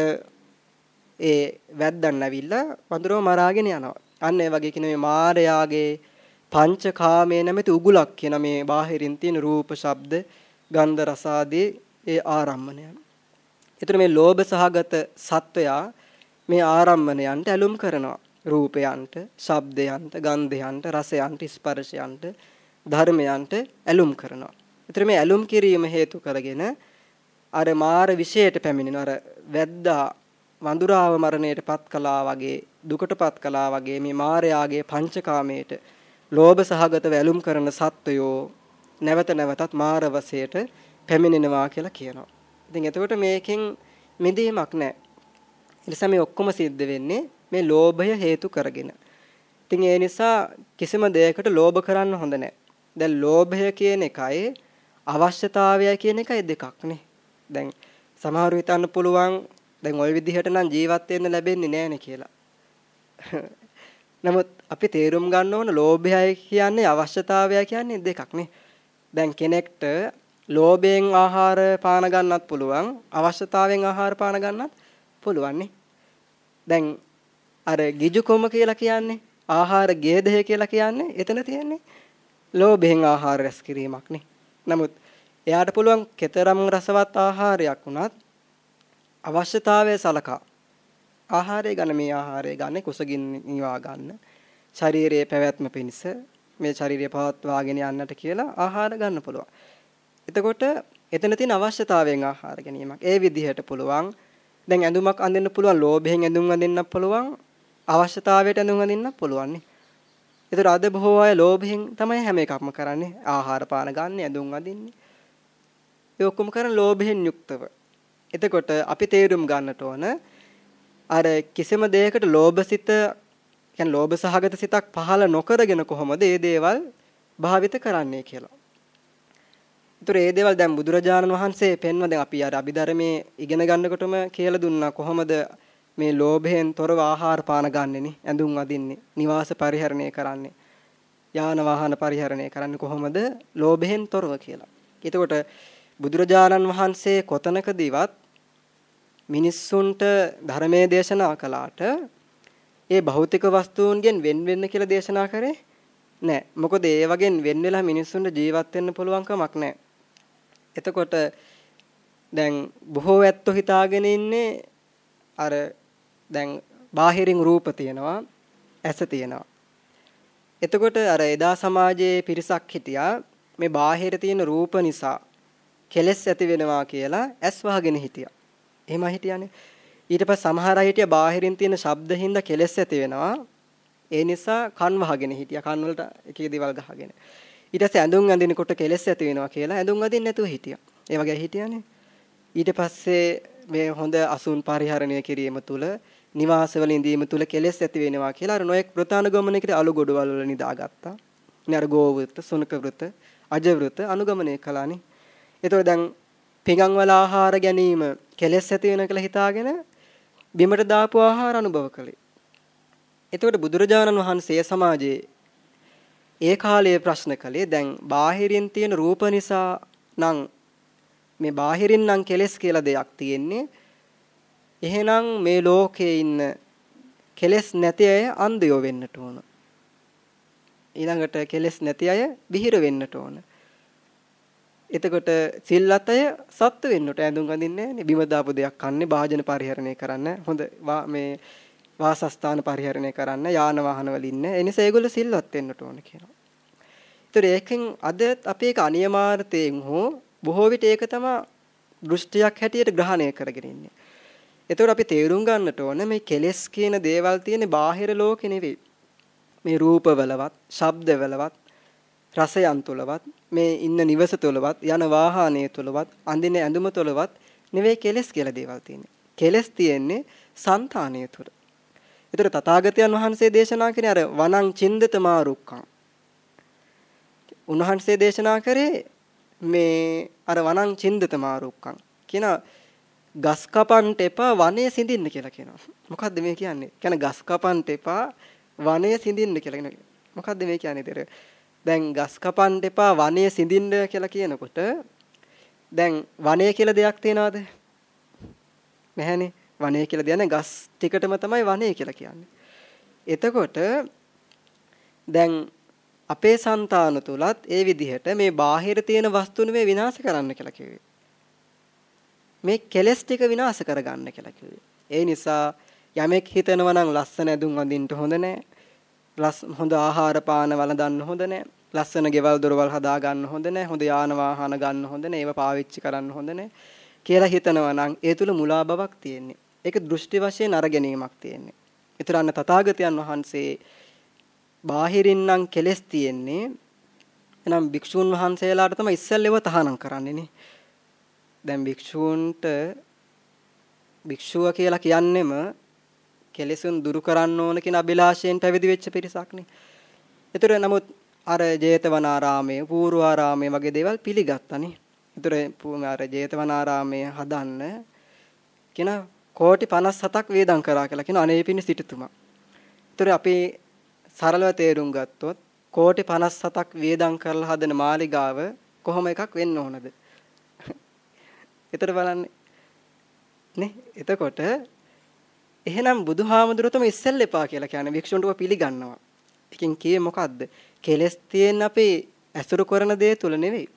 ඒ වැද්දන් ඇවිල්ලා වඳුරව මරාගෙන යනවා. අන්න ඒ වගේ කියන මේ මායාගේ පංචකාමයේ නැමැති උගුලක් කියන මේ බාහිරින් තියෙන රූප, ශබ්ද, ගන්ධ, රස ආදී ඒ ආරම්මණයන්. ඒතර මේ ලෝභ සහගත සත්වයා මේ ආරම්මණයන්ට ඇලුම් කරනවා. රූපයන්ට, ශබ්දයන්ට, ගන්ධයන්ට, රසයන්ට, ස්පර්ශයන්ට, ධර්මයන්ට ඇලුම් කරනවා. ඒතර මේ ඇලුම් කිරීම හේතු කරගෙන අර මාර විශේෂයට පැමිණෙන අර වැද්දා වඳුරාව මරණයටපත් කළා වගේ දුකටපත් කළා වගේ මේ මායාගේ පංචකාමයට ලෝභ සහගත වැලුම් කරන සත්වයෝ නැවත නැවතත් මාර වශයට පැමිණෙනවා කියලා කියනවා. ඉතින් එතකොට මේකෙන් මිදීමක් නැහැ. ඒ මේ ඔක්කොම සිද්ධ වෙන්නේ මේ ලෝභය හේතු කරගෙන. ඉතින් ඒ නිසා කිසිම දෙයකට ලෝභ කරන්න හොඳ නැහැ. දැන් ලෝභය කියන එකයි අවශ්‍යතාවය කියන එකයි දෙකක් නේ. දැන් සමහරව හිතන්න පුළුවන් දැන් ওই විදිහට නම් ජීවත් වෙන්න ලැබෙන්නේ නැහැනේ කියලා. නමුත් අපි තේරුම් ගන්න ඕන ලෝභයයි කියන්නේ අවශ්‍යතාවය කියන්නේ දෙකක් නේ. දැන් කෙනෙක්ට ලෝභයෙන් ආහාර පාන ගන්නත් පුළුවන් අවශ්‍යතාවයෙන් ආහාර පාන ගන්නත් පුළුවන් නේ. දැන් අර ගිජුකොම කියලා කියන්නේ ආහාර ගේදය කියලා කියන්නේ එතන තියෙන්නේ ලෝභයෙන් ආහාර රැස් කිරීමක් නේ. නමුත් එයාට පුළුවන් කතරම් රසවත් ආහාරයක් වුණත් අවශ්‍යතාවය සලකා ආහාරය ගන්න මේ ආහාරය ගන්න කුසගින් නිවා ගන්න ශරීරයේ පැවැත්ම පිණිස මේ ශරීරය පවත්වාගෙන යන්නට කියලා ආහාර ගන්න පුළුවන්. එතකොට එතන තියෙන අවශ්‍යතාවයෙන් ආහාර ගැනීමක්. ඒ විදිහට පුළුවන්. දැන් ඇඳුමක් අඳින්න පුළුවන්, ලෝභයෙන් ඇඳුම් අඳින්නත් පුළුවන්, අවශ්‍යතාවයට ඇඳුම් අඳින්නත් පුළුවන් නේ. ඒතර අද බොහෝ අය ලෝභයෙන් තමයි හැම එකක්ම කරන්නේ. ආහාර පාන ගන්න, ඇඳුම් අඳින්නේ. ඒ ඔක්කොම කරන ලෝභයෙන් යුක්තව. එතකොට අපි තේරුම් ගන්නට ඕන අර කිසිම දෙයකට ලෝභසිත කියන්නේ ලෝභ සහගත සිතක් පහළ නොකරගෙන කොහොමද මේ දේවල් භාවිත කරන්නේ කියලා. ඒතර මේ දේවල් දැන් බුදුරජාණන් වහන්සේ පෙන්ව දැන් අපි අර අභිධර්මයේ ඉගෙන ගන්නකොටම කියලා දුන්නා කොහොමද මේ ලෝභයෙන් තොරව ආහාර පාන ගන්නෙනි ඇඳුම් අදින්නේ නිවාස පරිහරණය කරන්නේ යාන වාහන පරිහරණය කරන්නේ කොහොමද? ලෝභයෙන් තොරව කියලා. එතකොට බුදුරජාණන් වහන්සේ කොතනකදීවත් මිනිස්සුන්ට ධර්මයේ දේශනා කළාට ඒ භෞතික වස්තුන්ගෙන් වෙන් වෙන්න කියලා දේශනා කරේ නෑ. මොකද ඒ වගේන් වෙන් වෙලා මිනිස්සුන්ට ජීවත් වෙන්න පුළුවන් කමක් නෑ. එතකොට දැන් බොහෝ ඇත්තෝ හිතාගෙන ඉන්නේ අර දැන් බාහිරින් රූප තියෙනවා ඇස තියෙනවා. එතකොට අර එදා සමාජයේ පිරිසක් හිටියා මේ බාහිර තියෙන රූප නිසා කෙලස් ඇති වෙනවා කියලා ඇස් වහගෙන හිටියා. එහෙම හිටියානේ. ඊට පස්සේ සමහර අය හිටියා බාහිරින් තියෙන ශබ්ද හින්දා කෙලස් ඇති වෙනවා. ඒ නිසා කන් වහගෙන හිටියා. කන් වලට එක එක දේවල් ගහගෙන. ඊට පස්සේ ඇඳුම් අඳිනකොට කෙලස් ඇති වෙනවා කියලා ඇඳුම් අඳින්න නැතුව හිටියා. ඒ වගේ හිටියානේ. ඊට පස්සේ මේ හොඳ අසුන් පරිහරණය කිරීම තුළ නිවාසවල ඉඳීම තුළ කෙලෙස් ඇති වෙනවා කියලා අර නොයෙක් වෘතානුගමනයකට අලු ගොඩවල් වල නිදාගත්තා. ඉතින් අර ගෝ වෘත, සුනක වෘත, අජ වෘත අනුගමනය කළානේ. ඒතකොට දැන් පිඟන් වල ආහාර ගැනීම කෙලෙස් ඇති වෙන කියලා හිතාගෙන බිමට දාපු ආහාර අනුභව කළේ. එතකොට බුදුරජාණන් වහන්සේ සමාජයේ ඒ කාලයේ ප්‍රශ්න කළේ දැන් බාහිරින් තියෙන රූප නිසා නම් මේ බාහිරින් නම් කෙලෙස් කියලා දෙයක් තියෙන්නේ එහෙනම් මේ ලෝකේ ඉන්න කෙලෙස් නැති අය අන්ධයෝ වෙන්නට ඕන. ඊළඟට කෙලෙස් නැති අය විහිර වෙන්නට ඕන. එතකොට සිල්ලත් අය සත්තු වෙන්නට ඇඳුම් අඳින්නේ නැහැ බිම දාපු දෙයක් කන්නේ භාජන පරිහරණය කරන්න හොඳ මේ වාසස්ථාන පරිහරණය කරන්න යාන වාහන වල ඉන්න ඒ නිසා ඒගොල්ලෝ සිල්වත් වෙන්නට ඕන කියනවා. ඒතර ඒකෙන් අද අපි ඒක අනියමාර්ථයෙන් හෝ බොහෝ විට ඒක තමයි දෘෂ්ටියක් හැටියට ග්‍රහණය කරගෙන ඉන්නේ. එතකොට අපි තේරුම් ගන්නට ඕන මේ කෙලෙස් කියන දේවල් තියෙන්නේ බාහිර ලෝකේ නෙවෙයි. මේ රූපවලවත්, ශබ්දවලවත්, රසයන් තුලවත්, මේ ඉන්න නිවස තුලවත්, යන වාහනය තුලවත්, අඳින ඇඳුම තුලවත් නෙවෙයි කෙලෙස් කියලා දේවල් තියෙන්නේ. කෙලෙස් තියෙන්නේ సంతානය තුල. ඒතර තථාගතයන් වහන්සේ දේශනා කරේ අර වනං චින්දත මාරුක්කං. උන්වහන්සේ දේශනා කරේ මේ අර වනං චින්දත මාරුක්කං කියන ගස් කපන්ට එපා වනයේ සිඳින්න කියලා කියනවා. මොකද්ද මේ කියන්නේ? කියන්නේ ගස් කපන්ට එපා වනයේ සිඳින්න කියලා කියනවා. මොකද්ද මේ කියන්නේ? දැන් ගස් කපන්ට එපා වනයේ සිඳින්න කියලා කියනකොට දැන් වනය කියලා දෙයක් තියනවද? නැහැනේ. වනය කියලා දෙන්නේ ගස් ටිකටම තමයි වනය කියලා කියන්නේ. එතකොට දැන් අපේ సంతාන තුලත් ඒ විදිහට මේ බාහිර තියෙන වස්තුන් මේ විනාශ කරන්න කියලා කිව්වේ. මේ කෙලස් ටික විනාශ කරගන්න කියලා කිව්වේ. ඒ නිසා යමෙක් හිතනවා නම් ලස්සන ඇඳුම් අඳින්න හොඳ නැහැ. හොඳ ආහාර පාන වළඳන්න හොඳ නැහැ. ලස්සන ගෙවල් දොරවල් හදා ගන්න හොඳ නැහැ. හොඳ යාන වාහන ගන්න හොඳ නැහැ. ඒව පාවිච්චි කරන්න හොඳ නැහැ. කියලා හිතනවා නම් ඒ තුල මුලා බවක් තියෙන්නේ. ඒක දෘෂ්ටි වශයෙන් අරගැනීමක් තියෙන්නේ. ඒතර අන්න තථාගතයන් වහන්සේ බාහිරින් නම් කෙලස් තියෙන්නේ. එනම් භික්ෂුන් වහන්සේලාට තමයි ඉස්සෙල්ලව තහනම් කරන්නේ නේ. දැන් භික්ෂූන්ට භික්ෂුව කියලා කියන්නෙම කෙලෙසුන් දුරු කරන්න ඕන කියන අභිලාෂයෙන් පැවිදි වෙච්ච පිරිසක්නේ. ඒතර නමුත් අර ජේතවනාරාමයේ පූර්වාරාමයේ වගේ දේවල් පිළිගත්තානේ. ඒතර අර ජේතවනාරාමයේ හදන්න කියන කෝටි 57ක් වේදම් කරා කියලා කියන අනේපිනි සිටුතුමා. ඒතර අපි සරලව තේරුම් ගත්තොත් කෝටි 57ක් වේදම් කරලා හදන මාලිගාව කොහොම එකක් වෙන්න ඕනද? එතකොට බලන්න නේ එතකොට එහෙනම් බුදුහාමුදුරුවෝතම ඉස්සෙල්ල එපා කියලා කියන්නේ වික්ෂුන්ටව පිළිගන්නවා. එකෙන් කියේ මොකද්ද? කෙලස් තියෙන අපේ ඇසුරු කරන දේ තුල නෙවෙයි.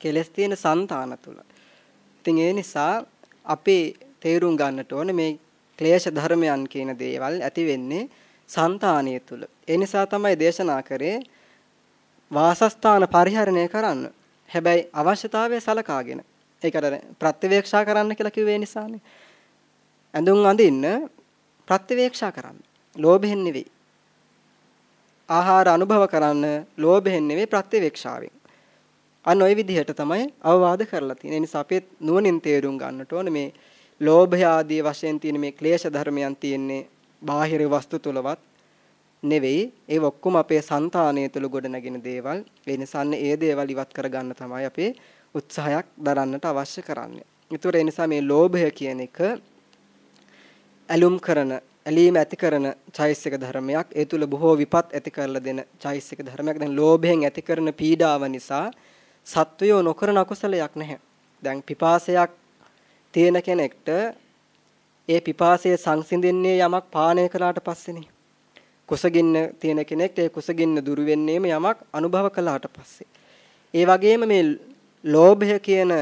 කෙලස් තියෙන సంతාන තුල. ඉතින් ඒ නිසා අපේ තේරුම් ගන්නට ඕනේ මේ ක්ලේශ ධර්මයන් කියන දේවල් ඇති වෙන්නේ సంతානිය තුල. ඒ නිසා තමයි දේශනා කරේ වාසස්ථාන පරිහරණය කරන්න. හැබැයි අවශ්‍යතාවය සලකාගෙන. ඒකට ප්‍රතිවේක්ෂා කරන්න කියලා කිව්වේ නිසානේ. ඇඳුම් අඳින්න ප්‍රතිවේක්ෂා කරන්න. ලෝභයෙන් නෙවෙයි. ආහාර අනුභව කරන්න ලෝභයෙන් නෙවෙයි ප්‍රතිවේක්ෂාවෙන්. අන්න ওই විදිහට තමයි අවවාද කරලා තියෙන්නේ. ඒ නිසා අපි නුවණින් තේරුම් ගන්නට ඕන මේ ලෝභය ආදී වශයෙන් තියෙන මේ ක්ලේශ ධර්මයන් තියෙන්නේ බාහිර වස්තු තුලවත් නෙවෙයි ඒ ඔක්කොම අපේ సంతානය තුල ගොඩ නැගෙන දේවල්. ඒ නිසා ඒ දේවල් ඉවත් කරගන්න තමයි අපේ උත්සාහයක් දරන්නට අවශ්‍ය කරන්නේ. ඒතර ඒ නිසා මේ ලෝභය කියන එක ඇලුම් කරන ඇලීම ඇති කරන චෛසික ධර්මයක් ඒ තුල බොහෝ විපත් ඇති කරලා දෙන චෛසික ධර්මයක් දැන් ලෝභයෙන් ඇති කරන පීඩාව නිසා සත්වයෝ නොකරන අකුසලයක් නැහැ දැන් පිපාසයක් තියෙන කෙනෙක්ට ඒ පිපාසය සංසිඳෙන්නේ යමක් පානය කළාට පස්සේනේ. කුසගින්න තියෙන කෙනෙක්ට ඒ කුසගින්න දුරු වෙන්නේම යමක් අනුභව කළාට පස්සේ. ඒ වගේම මේ ලෝභය කියන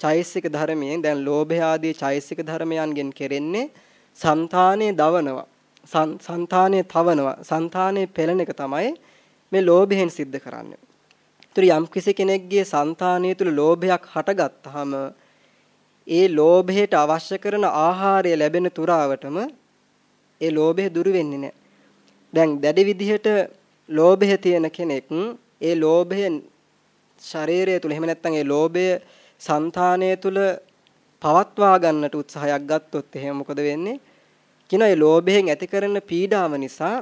චෛසික ධර්මයෙන් දැන් ලෝභය ආදී චෛසික ධර්මයන්ගෙන් කෙරෙන්නේ సంతානේ දවනවා. సంతානේ තවනවා. సంతානේ පෙළෙන එක තමයි මේ ලෝභයෙන් සිද්ධ කරන්නේ. ඒතර යම් කිසි කෙනෙක්ගේ సంతානය තුල ලෝභයක් හටගත්තාම ඒ ලෝභයට අවශ්‍ය කරන ආහාරය ලැබෙන තුරාවටම ඒ ලෝභය දුරු වෙන්නේ නැහැ. දැන් දැඩි විදිහට ලෝභය තියෙන කෙනෙක් ඒ ලෝභය ශරීරය තුල එහෙම නැත්නම් ඒ ලෝභය సంతානය තුල පවත්වා ගන්නට උත්සාහයක් ගත්තොත් එහෙම මොකද වෙන්නේ? කියනවා මේ ලෝභයෙන් ඇති කරන පීඩාව නිසා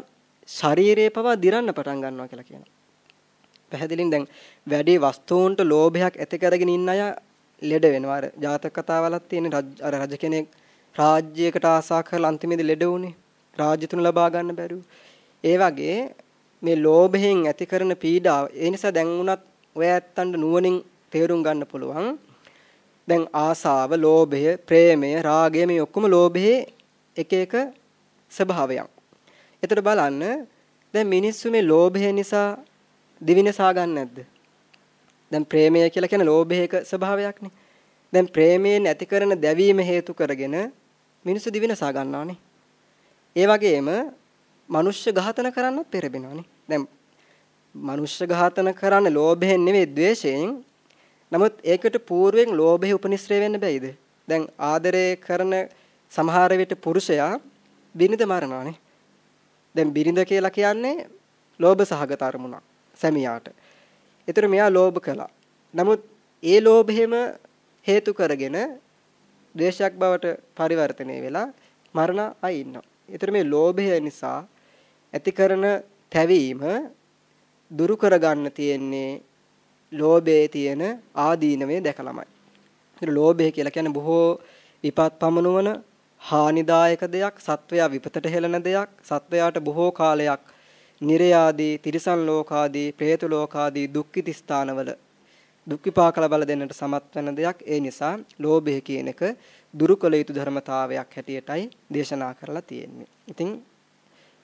ශරීරය පවා දිරන්න පටන් ගන්නවා කියලා කියනවා. පැහැදිලින් දැන් වැඩි වස්තුන්ට ලෝභයක් ඇති කරගෙන ඉන්න අය ලෙඩ වෙනවා. අර ජාතක කතාවලක් තියෙන අර රජ කෙනෙක් රාජ්‍යයකට ආසා කරලා අන්තිමේදී ලෙඩ වුණේ. රාජ්‍ය තුන ලබා ගන්න බැරුව. ඒ වගේ මේ ලෝභයෙන් ඇති කරන පීඩාව ඒ නිසා දැන් උනත් ඔය ඇත්තන්ට නුවණින් තේරුම් ගන්න පුළුවන්. දැන් ආසාව, ලෝභය, ප්‍රේමය, රාගය මේ ඔක්කොම ලෝභයේ එක එක ස්වභාවයන්. එතකොට බලන්න දැන් මිනිස්සු මේ ලෝභය නිසා දිවිනසා ගන්න නැද්ද? දැන් ප්‍රේමය කියලා කියන ලෝභයක ස්වභාවයක්නේ. දැන් ප්‍රේමයෙන් ඇති කරන දැවීම හේතු කරගෙන මිනිස්සු දිවිනසා ගන්නවානේ. ඒ වගේම මනුෂ්‍ය ඝාතන කරන්නත් පෙරබෙනවානේ. දැන් මනුෂ්‍ය ඝාතන කරන්නේ ලෝභයෙන් නෙවෙයි ද්වේෂයෙන්. නමුත් ඒකට పూర్වෙන් ලෝභය උපනිශ්‍රේ වෙන්න බෑයිද? දැන් ආදරය කරන සමහර විට පුරුෂයා බිරිඳ මරනවානේ. දැන් බිරිඳ කියලා කියන්නේ ලෝභ සහගත අරමුණක් සැමියාට. ඒතර මෙයා ලෝභ කළා. නමුත් ඒ ලෝභෙම හේතු කරගෙන ද්වේෂයක් බවට පරිවර්තනය වෙලා මරණ අය ඉන්නවා. ඒතර මේ ලෝභය නිසා ඇති කරන තැවීම දුරු කරගන්න තියෙන්නේ ලෝභයේ තියෙන ආදීනවේ දැකලාමයි. ඒතර ලෝභය කියලා කියන්නේ බොහෝ විපත් පමනවන හානිදායක දෙයක්, සත්වයා විපතට හෙළන දෙයක්, සත්වයාට බොහෝ කාලයක් නිර්යාදී, තිරිසන් ලෝකාදී, പ്രേත ලෝකාදී දුක්ඛිත ස්ථානවල දුක් විපාක ලබා දෙන්නට සමත් වෙන දෙයක්. ඒ නිසා ලෝභය කියන එක දුරු කළ යුතු ධර්මතාවයක් හැටියටයි දේශනා කරලා තියෙන්නේ. ඉතින්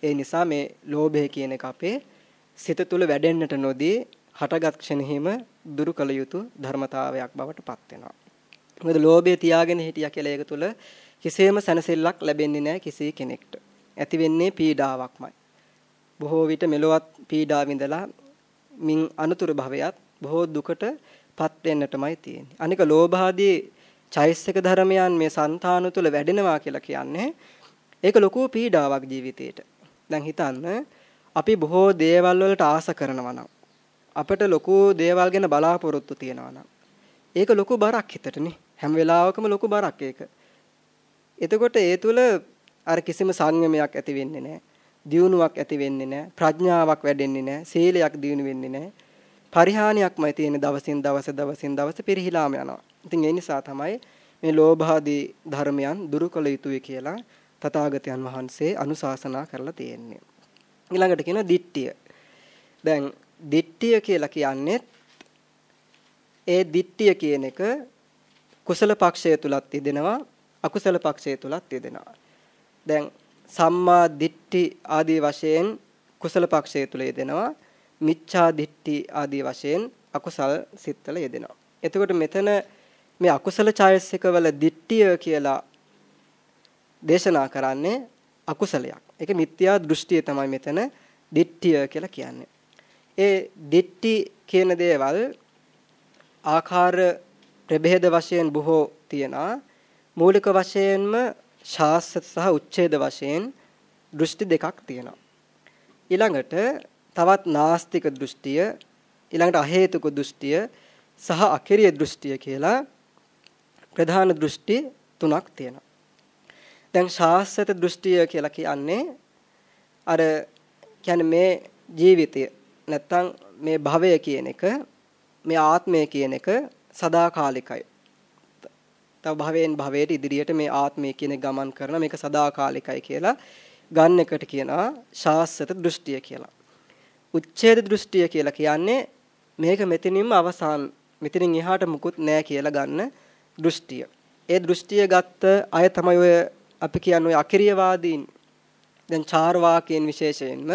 ඒ නිසා මේ ලෝභය කියන එක අපේ සිත තුළ වැඩෙන්නට නොදී හටගත් ක්ෂණෙහිම දුරු කළ යුතු ධර්මතාවයක් බවට පත් වෙනවා. මොකද ලෝභය තියාගෙන හිටියා කියලා ඒක තුළ කිසියම් සැනසෙල්ලක් ලැබෙන්නේ නැහැ කිසි කෙනෙක්ට. ඇති වෙන්නේ පීඩාවක්මයි. බොහෝ විට මෙලොවත් පීඩා විඳලා මින් අනුතුරු භවයත් බොහෝ දුකට පත් වෙන්නටමයි තියෙන්නේ. අනික ලෝභාදී චෛසික ධර්මයන් මේ సంతාන තුළ වැඩෙනවා කියලා කියන්නේ ඒක ලොකු පීඩාවක් ජීවිතේට. දැන් හිතන්න අපි බොහෝ දේවල් වලට ආස කරනවා නම් අපිට ලොකු දේවල් ගැන බලාපොරොත්තු තියෙනවා නම් ඒක ලොකු බරක් හිතටනේ. හැම වෙලාවකම ලොකු බරක් ඒක. එතකොට ඒ තුල අර කිසිම සංයමයක් ඇති වෙන්නේ නැහැ. දියුණුවක් ඇති වෙන්නේ නැහැ. ප්‍රඥාවක් වැඩෙන්නේ නැහැ. සීලයක් දියුණු වෙන්නේ නැහැ. පරිහානියක්මයි තියෙන දවසින් දවස දවසින් දවස පිරිහිලාම යනවා. ඉතින් ඒ නිසා තමයි මේ ලෝභාදී ධර්මයන් දුරු කළ යුතුයි කියලා තථාගතයන් වහන්සේ අනුශාසනා කරලා තියෙන්නේ. ඊළඟට කියනවා දිට්ඨිය. දැන් දිට්ඨිය කියලා කියන්නේ ඒ දිට්ඨිය කියන එක කුසල පක්ෂය තුලත් යෙදෙනවා අකුසල පක්ෂය තුලත් යෙදෙනවා. දැන් සම්මා දිට්ඨි ආදී වශයෙන් කුසල පක්ෂය තුල යෙදෙනවා. මිච්ඡා දිට්ඨි ආදී වශයෙන් අකුසල් සිත්වල යෙදෙනවා. එතකොට මෙතන මේ අකුසල ඡායසිකවල දිට්ඨිය කියලා දේශනා කරන්නේ අකුසලයක්. ඒක මිත්‍යා දෘෂ්ටිය තමයි මෙතන දිට්ඨිය කියලා කියන්නේ. ඒ දිට්ඨි කියන දේවල් ආකාර ප්‍රභේද වශයෙන් බොහෝ තියෙනවා. මූලික වශයෙන්ම ශාස්ත්‍ර සහ උච්ඡේද වශයෙන් දෘෂ්ටි දෙකක් තියෙනවා. ඊළඟට තවත් නාස්තික දෘෂ්ටිය, ඊළඟට අහේතුක දෘෂ්ටිය සහ අකිරිය දෘෂ්ටිය කියලා ප්‍රධාන දෘෂ්ටි තුනක් තියෙනවා. දැන් ශාස්ත්‍ර දෘෂ්ටිය කියලා කියන්නේ අර කියන්නේ මේ ජීවිතය නැත්තම් මේ භවය කියන එක මේ ආත්මය කියන එක සදාකාලිකයි. තව භවයෙන් භවයට ඉදිරියට මේ ආත්මය කියන ගමන් කරන මේක සදාකාලිකයි කියලා ගන්න එකට කියනවා ශාස්ත්‍ර දෘෂ්ටිය කියලා. උච්ඡේද දෘෂ්ටිය කියලා කියන්නේ මේක මෙතනින්ම අවසාන මෙතනින් එහාට මුකුත් නැහැ කියලා ගන්න දෘෂ්ටිය. ඒ දෘෂ්ටිය ගත්ත අය තමයි ඔය අපි කියන්නේ ඔය අකිරියවාදීන් දැන් චාර්වාකයන් විශේෂයෙන්ම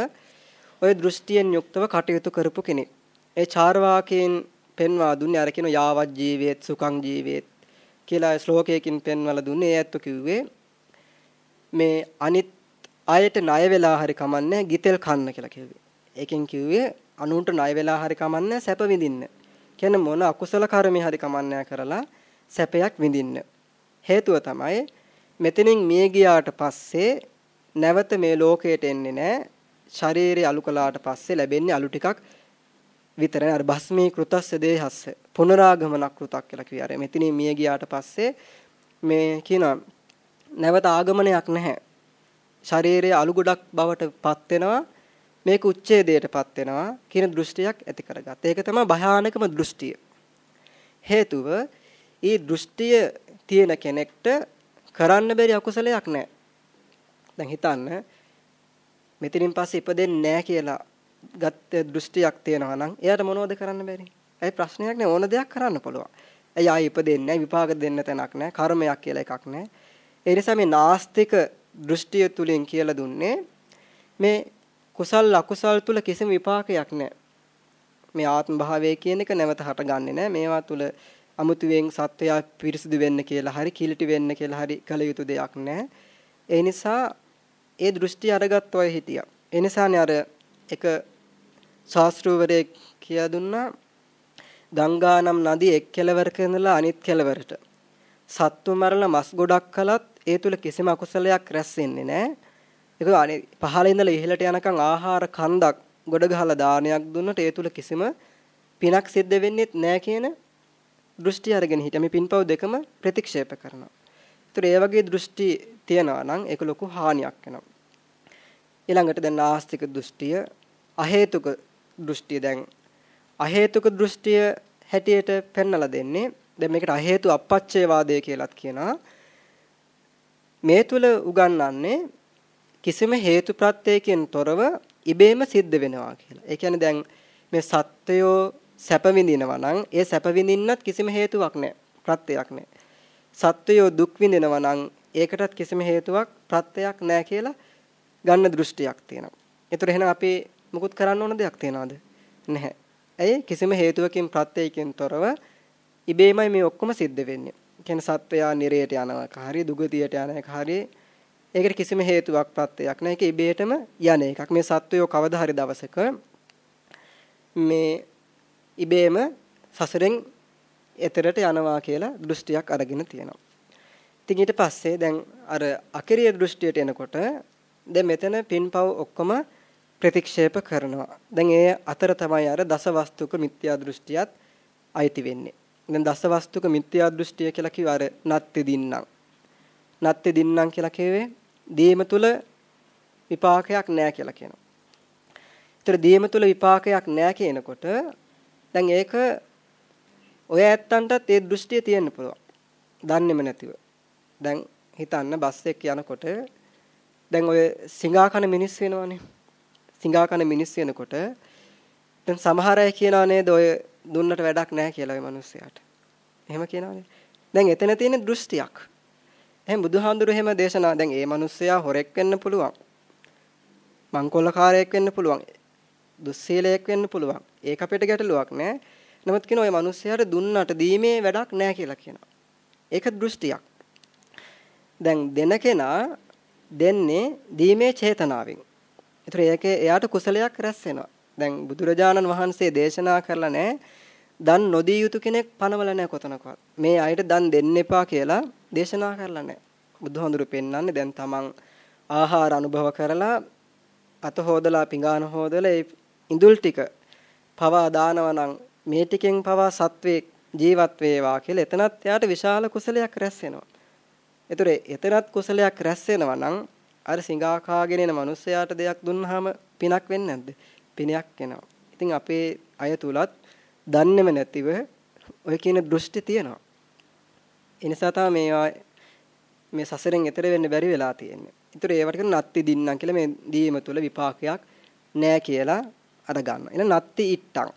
ඔය දෘෂ්ටියෙන් යුක්තව කටයුතු කරපු කෙනෙක්. ඒ චාර්වාකයන් පෙන්වා දුන්නේ අර කියන යාවත් ජීවේත් සුඛං ජීවේත් කියලා ශ්ලෝකයකින් පෙන්වලා දුන්නේ ඒ ඇත්ත කිව්වේ මේ අනිත් අයට ණය වෙලා හරි කමන්නේ ගිතෙල් කන්න කියලා කිව්වේ. ඒකෙන් කිව්වේ අනුන්ට ණය වෙලා හරි කමන්නේ සැප විඳින්න. කියන මොන අකුසල කර්මේ හරි කමන්නේ කරලා සැපයක් විඳින්න. හේතුව තමයි මෙතනින් මිය ගියාට පස්සේ නැවත මේ ලෝකයට එන්නේ නැහැ. ශරීරය අලු කළාට පස්සේ ලැබෙන්නේ අලු ටිකක් විතරයි. අර භස්මී කෘතස්ස දේහස්ස පුනරාගමන කෘතක් කියලා කිව්වේ. අර මෙතනින් මිය ගියාට පස්සේ මේ කියන නැවත ආගමනයක් නැහැ. ශරීරයේ අලු ගොඩක් බවට පත් වෙනවා. මේක උච්ඡේදයටපත් වෙනවා කියන දෘෂ්ටියක් ඇති කරගත්තා. ඒක තමයි භයානකම දෘෂ්ටිය. හේතුව ඊ දෘෂ්ටිය තියෙන කෙනෙක්ට කරන්න බැරි අකුසලයක් නැහැ. දැන් හිතන්න මෙතනින් පස්සේ ඉපදෙන්නේ නැහැ කියලා ගත්ත දෘෂ්ටියක් තියෙනවා නම් එයාට මොනවද කරන්න බැරි? ඒ ප්‍රශ්නයක් නේ ඕන දෙයක් කරන්න පුළුවන්. ඇයි ආයි ඉපදෙන්නේ නැහැ විපාක දෙන්න තැනක් නැහැ කර්මයක් කියලා එකක් නැහැ. ඒ නිසා මේ නාස්තික දෘෂ්ටිය තුලින් කියලා දුන්නේ මේ කුසල් අකුසල් තුල කිසිම විපාකයක් නැහැ. මේ ආත්ම භාවය කියන එක නැවත හටගන්නේ නැහැ. මේවා තුල අමුතුවෙන් සත්වයා පිරිසිදු වෙන්න කියලා හරි කිලිටි වෙන්න කියලා හරි කල යුතු දෙයක් නැහැ. ඒ නිසා ඒ දෘෂ්ටි අරගත් අය හිටියා. ඒ නිසානේ අර එක ශාස්ත්‍රවරයෙක් කියා දුන්නා ගංගානම් නදී එක් කෙළවරක ඉඳලා අනිත් කෙළවරට සත්තු මරලා මස් ගොඩක් කලත් ඒ තුල කිසිම අකුසලයක් රැස් වෙන්නේ නැහැ. ඒක අනේ පහළ ඉඳලා ඉහළට යනකම් ආහාර කන්දක් ගොඩ ගහලා දානයක් දුන්නට ඒ තුල කිසිම පිනක් සිද්ධ වෙන්නේ නැහැ කියන දෘෂ්ටි අරගෙන හිටියා. මේ පින්පව් දෙකම ප්‍රතික්ෂේප කරනවා. ඒතර ඒ වගේ දෘෂ්ටි තියනවා නම් ඒක ලොකු හානියක් වෙනවා. ඊළඟට දැන් ආස්තික දෘෂ්ටිය, අහේතුක දෘෂ්ටිය දැන් අහේතුක දෘෂ්ටිය හැටියට පෙන්වලා දෙන්නේ. දැන් මේකට අහේතු අපච්චේවාදය කියලාත් කියනවා. මේ තුල උගන්වන්නේ කිසිම හේතු ප්‍රත්‍යයකින් තොරව ඉබේම සිද්ධ වෙනවා කියලා. ඒ කියන්නේ දැන් මේ සත්වයෝ සැප විඳිනවා නම් ඒ සැප විඳින්නත් කිසිම හේතුවක් නැහැ. ප්‍රත්‍යක් නැහැ. සත්වයෝ දුක් විඳිනවා නම් ඒකටත් කිසිම හේතුවක් ප්‍රත්‍යක් නැහැ කියලා ගන්න දෘෂ්ටියක් තියෙනවා. ඒතර එහෙනම් අපි මුකුත් කරන්න ඕන දෙයක් තියනවද? නැහැ. ඇයි කිසිම හේතුවකින් ප්‍රත්‍යයකින් තොරව ඉබේමයි මේ ඔක්කොම සිද්ධ වෙන්නේ. කියන්නේ සත්වයා නිරයට යනවා හරි දුගතියට යන එක හරි ඒකට කිසිම හේතුවක් ප්‍රත්‍යක් නැහැ. ඒක ඉබේටම යන එකක්. මේ සත්වයෝ කවදා හරි දවසක මේ ඉබේම සසරෙන් එතරට යනවා කියලා දෘෂ්ටියක් අරගෙන තියෙනවා. ඉතින් ඊට පස්සේ දැන් අර අකිරිය දෘෂ්ටියට එනකොට දැන් මෙතන පින්පව් ඔක්කොම ප්‍රතික්ෂේප කරනවා. දැන් ඒ අතර තමයි අර දසවස්තුක මිත්‍යා දෘෂ්ටියත් අයිති වෙන්නේ. දැන් දසවස්තුක මිත්‍යා දෘෂ්ටිය කියලා කිව්ව අර නත්ති දින්නම්. නත්ති දින්නම් කියලා කියවේ දීම තුල විපාකයක් නැහැ කියලා කියනවා. ඒතර දීම තුල විපාකයක් නැහැ කියනකොට දැන් ඒක ඔය ඇත්තන්ටත් ඒ දෘෂ්ටිය තියෙන්න පුළුවන්. දන්නේම නැතිව. දැන් හිතන්න බස් එක යනකොට දැන් ඔය සිඟා කන මිනිස් වෙනවනේ. සිඟා කන මිනිස් වෙනකොට දැන් සමහර අය කියනවා නේද ඔය දුන්නට වැඩක් නැහැ කියලා ඔය මිනිස්සයාට. එහෙම කියනවානේ. දැන් එතන තියෙන දෘෂ්ටියක්. එහෙනම් බුදුහාඳුරු එහෙම දේශනා දැන් ඒ මිනිස්සයා හොරෙක් වෙන්න පුළුවන්. මංකොල්ලකාරයෙක් වෙන්න පුළුවන්. දුස්සීලයක් වෙන්න පුළුවන්. ඒක අපිට ගැටලුවක් නෑ. නමුත් කියන ඔය මිනිස්සයාට දුන්නට දීමේ වැඩක් නෑ කියලා කියනවා. ඒක දෘෂ්ටියක්. දැන් දෙන කෙනා දෙන්නේ දීමේ චේතනාවෙන්. ඒතර ඒක එයාට කුසලයක් රැස් වෙනවා. දැන් බුදුරජාණන් වහන්සේ දේශනා කරලා නැහැ දන් නොදී යුතු කෙනෙක් පනවල නැහැ කොතනකවත්. මේ අයට දන් දෙන්න එපා කියලා දේශනා කරලා නැහැ. බුදුහාඳුරු පෙන්වන්නේ දැන් තමන් ආහාර අනුභව කරලා අත හොදලා පිඟාන හොදලා ඒ ඉඳුල් ටික පවා දානවා නම් මේ ටිකෙන් පවා සත්වේ ජීවත් වේවා කියලා එතනත් යාට විශාල කුසලයක් රැස් වෙනවා. ඒතර එතනත් කුසලයක් රැස් වෙනවා නම් අර සිඟා කාගෙන එන මිනිස්සයාට දෙයක් දුන්නාම පිනක් වෙන්නේ නැද්ද? පිනයක් එනවා. ඉතින් අපේ අය තුලත් දන්නේම නැතිව ඔය කියන දෘෂ්ටි තියෙනවා. ඒ නිසා තමයි මේවා මේ සසරෙන් එතර වෙන්න බැරි වෙලා තියෙන්නේ. ඒතර ඒවට කියන නත්ති දින්නම් කියලා මේ දීම තුල විපාකයක් නෑ කියලා අර ගන්නවා. එහෙනම් නත්ති ඉට්ටං.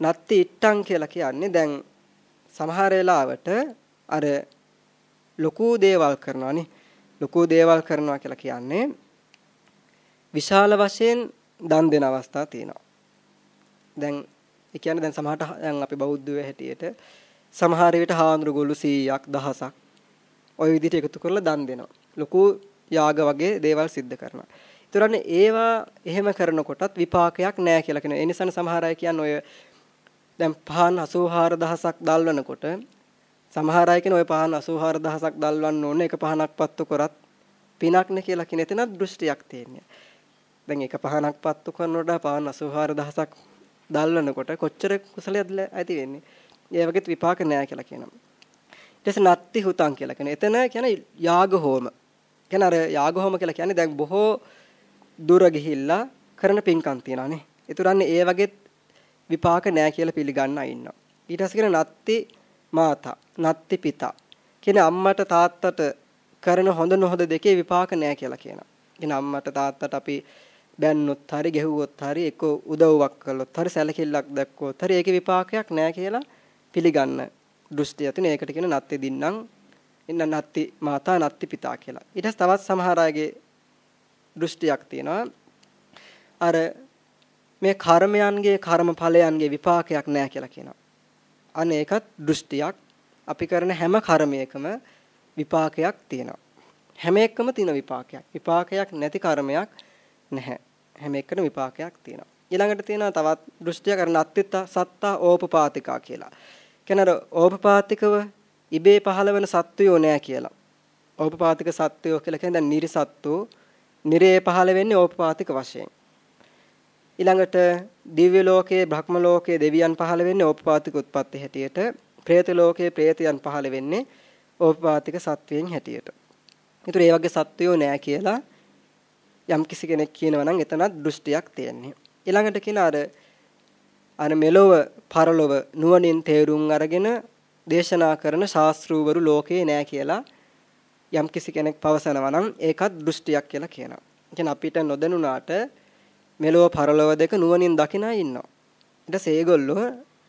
නත්ති ඉට්ටං කියලා කියන්නේ දැන් සමහර වෙලාවට අර ලොකු දේවල් කරනවානේ. ලොකු දේවල් කරනවා කියලා කියන්නේ විශාල වශයෙන් දන් දෙන අවස්ථා තියෙනවා. දැන් ඒ කියන්නේ දැන් සමහරට දැන් අපි බෞද්ධයෝ හැටියට සමහර විට හාමුදුරුවෝ 100ක් දහසක් ওই විදිහට එකතු කරලා දන් දෙනවා. ලොකු යාග වගේ දේවල් සිද්ධ කරනවා. ඒතරන්නේ ඒවා එහෙම කරනකොටත් විපාකයක් නැහැ කියලා කියනවා. ඒ නිසා සමහර අය කියන්නේ ඔය දැන් පහන් 84000ක් දල්වනකොට සමහර අය කියන ඔය පහන් 84000ක් දල්වන්න ඕනේ එක පහනක් පත්තු කරත් පිනක්නේ කියලා කියන එතන දෘෂ්ටියක් තියෙනවා. දැන් එක පහනක් පත්තු කරනකොට පහන් 84000ක් දල්වනකොට කොච්චර කුසලයක්ද ඇති වෙන්නේ? ඒ වගේත් විපාක නැහැ කියලා කියනවා. ඊට පස්සේ නත්ති හුතං කියලා කියන. එතන කියන්නේ යාග හෝම. කියන්නේ අර යාග හෝම කියලා කියන්නේ දැන් බොහෝ දුර ගිහිල්ලා කරන පින්කම් තියනවානේ. ඒතරන්නේ ඒ වගේත් විපාක නැහැ කියලා පිළිගන්න ඉන්නවා. ඊට පස්සේ කියන නත්ති මාතා, නත්ති පිතා. කියන්නේ අම්මට තාත්තට කරන හොඳ නොහොඳ දෙකේ විපාක නැහැ කියලා කියනවා. කියන අම්මට තාත්තට අපි බැන්නොත් හරි ගැහුවොත් හරි එක්ක උදව්වක් කළොත් හරි සැලකිල්ලක් දැක්කොත් හරි ඒකේ විපාකයක් නැහැ කියලා පිළිගන්න දෘෂ්ටිය තියෙන ඒකට කියන නත්ති දින්නම් ඉන්න නත්ති මාතා නත්ති පිතා කියලා. ඊට තවත් සමහර අයගේ දෘෂ්ටියක් තියෙනවා. අර මේ කර්මයන්ගේ කර්මඵලයන්ගේ විපාකයක් නැහැ කියලා කියනවා. අන්න ඒකත් දෘෂ්ටියක්. අපි කරන හැම කර්මයකම විපාකයක් තියෙනවා. හැම එකම තියෙන විපාකයක්. විපාකයක් නැති කර්මයක් නැහැ. හැම එකකම විපාකයක් තියෙනවා. ඊළඟට තියෙනවා තවත් දෘෂ්ටියක් අර නත්තිත සත්තා ඕපපාතිකා කියලා. කියන්නේ ඕපපාතිකව ඉබේ පහළ වෙන සත්වයෝ නෑ කියලා. ඕපපාතික සත්වයෝ කියලා කියන්නේ දැන් නිරිසත්තු නිරේ පහළ වෙන්නේ ඕපපාතික වශයෙන්. ඊළඟට දිව්‍ය ලෝකයේ බ්‍රහ්ම ලෝකයේ දෙවියන් පහළ වෙන්නේ ඕපපාතික උත්පත්ති හැටියට പ്രേත ලෝකයේ പ്രേතයන් පහළ වෙන්නේ ඕපපාතික සත්වයන් හැටියට. ඒතර ඒ වගේ සත්වයෝ නෑ කියලා යම් කිසි කෙනෙක් කියනවා නම් එතනත් දෘෂ්ටියක් තියෙන්නේ. ඊළඟට කියන අර අර මෙලොව පරලොව නුවණින් තේරුම් අරගෙන දේශනා කරන ශාස්ත්‍රූවරු ලෝකේ නෑ කියලා යම් කිසි කෙනෙක් පවසනවා නම් ඒකත් දෘෂ්ටියක් කියලා කියනවා. කියන්නේ අපිට නොදැනුණාට මෙලොව පරලොව දෙක නුවණින් දකිනා ඉන්නවා. ඊට පස්සේ ඒගොල්ලෝ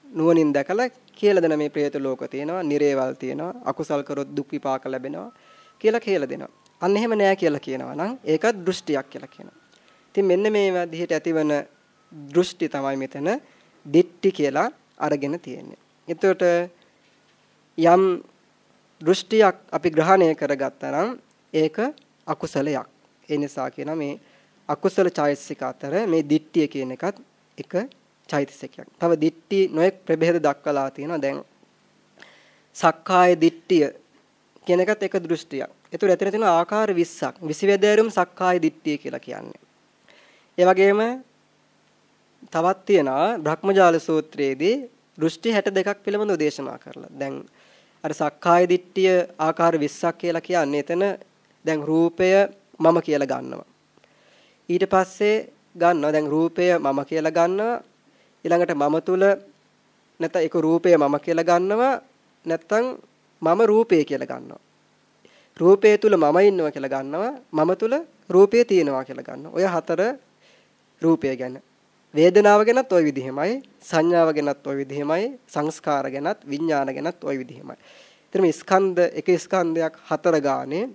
නුවණින් දැකලා කියලා දෙන මේ പ്രേත ලෝක තියෙනවා, නිරේවල් තියෙනවා, අකුසල් කරොත් දුක් විපාක ලැබෙනවා කියලා කියලා දෙනවා. අන්න එහෙම නෑ කියලා කියනවා නම් ඒකත් දෘෂ්ටියක් කියලා කියනවා. ඉතින් මෙන්න මේ විදිහට ඇතිවන දෘෂ්ටි තමයි මෙතන දිට්ටි කියලා අරගෙන තියෙන්නේ. එතකොට යම් දෘෂ්ටියක් අපි ග්‍රහණය කරගත්තා නම් ඒක අකුසලයක්. ඒ නිසා කියන මේ අකුසල චෛතසික අතර මේ දිට්ඨිය කියන එකත් එක චෛතසිකයක්. තව දිට්ඨි නොඑක් ප්‍රභේද දක්වලා තියෙනවා. දැන් සක්කාය දිට්ඨිය කියන එකත් එක දෘෂ්ටියක්. ඒතර එතන තියෙන ආකාර 20ක්. 20 වැදෑරුම් සක්කාය දිට්ඨිය කියලා කියන්නේ. ඒ වගේම තවත් තියෙනවා බ්‍රහ්මජාල සූත්‍රයේදී දෘෂ්ටි 62ක් පිළිබඳව දේශනා කරලා. දැන් අර සක්කාය දිට්ඨිය ආකාර 20ක් කියලා කියන්නේ එතන දැන් රූපය මම කියලා ගන්නවා. ඊට පස්සේ ගන්නවා දැන් රූපය මම කියලා ගන්නවා. ඊළඟට මම තුල නැත්නම් ඒක රූපය මම කියලා ගන්නවා. නැත්නම් මම රූපය කියලා ගන්නවා. රූපය තුල මම ඉන්නවා කියලා ගන්නවා. මම තුල රූපය තියෙනවා කියලා ගන්නවා. ඔය හතර රූපය ගැන වේදනාව ගැනත් ওই විදිහමයි සංඥාව ගැනත් ওই විදිහමයි සංස්කාර ගැනත් විඥාන ගැනත් ওই විදිහමයි. ඊට මේ ස්කන්ධ එක ස්කන්ධයක් හතර ගානේ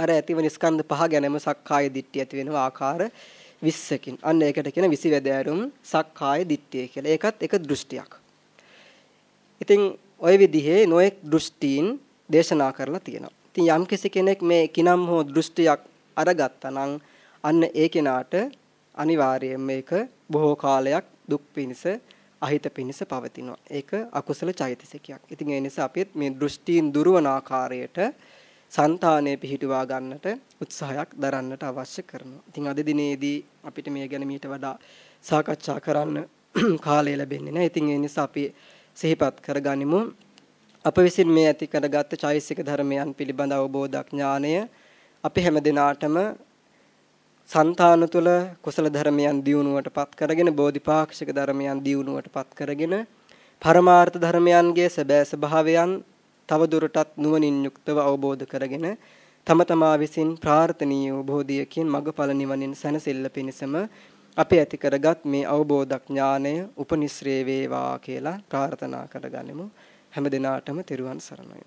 අර ඇතිවන ස්කන්ධ පහ ගැනම සක්කාය දිට්ඨිය ඇති වෙනවා ආකාර 20කින්. අන්න ඒකට කියන විසි වැදෑරුම් සක්කාය දිට්ඨිය කියලා. ඒකත් එක දෘෂ්ටියක්. ඉතින් ওই විදිහේ නොඑක් දෘෂ්ටීන් දේශනා කරලා තියෙනවා. ඉතින් යම් කෙනෙක් මේ කිනම් හෝ දෘෂ්ටියක් අරගත්තා නම් අන්න ඒ කෙනාට අනිවාර්යයෙන් මේක බොහෝ කාලයක් දුක් පිනිස අහිත පිනිස පවතිනවා. ඒක අකුසල චෛතසිකයක්. ඉතින් ඒ නිසා අපිත් මේ දෘෂ්ටීන් දුරවන ආකාරයට సంతాනය පිහිටුවා ගන්නට උත්සාහයක් දරන්නට අවශ්‍ය කරනවා. ඉතින් අද දිනේදී අපිට මේ ගැන මීට වඩා සාකච්ඡා කරන්න කාලය ලැබෙන්නේ නැහැ. ඉතින් ඒ නිසා අපි සිහිපත් කරගනිමු. අප විසින් මේ ඇති කරගත් චෛසික ධර්මයන් පිළිබඳ අවබෝධක් ඥානය අපි හැම දිනාටම సంతාන තුල කුසල ධර්මයන් දියුණුවටපත් කරගෙන බෝධිපාක්ෂික ධර්මයන් දියුණුවටපත් කරගෙන පරමාර්ථ ධර්මයන්ගේ සැබෑ ස්වභාවයන් තව දුරටත් නුවණින් යුක්තව අවබෝධ කරගෙන තම තමා විසින් ප්‍රාර්ථනීය වූ බෝධියකින් මගඵල නිවනින් සැනසෙල්ල පිණිසම අපි ඇති කරගත් මේ අවබෝධ ඥානය උපනිශ්‍රේ වේවා කියලා ප්‍රාර්ථනා කරගනිමු. හැම දිනාටම තෙරුවන් සරණයි.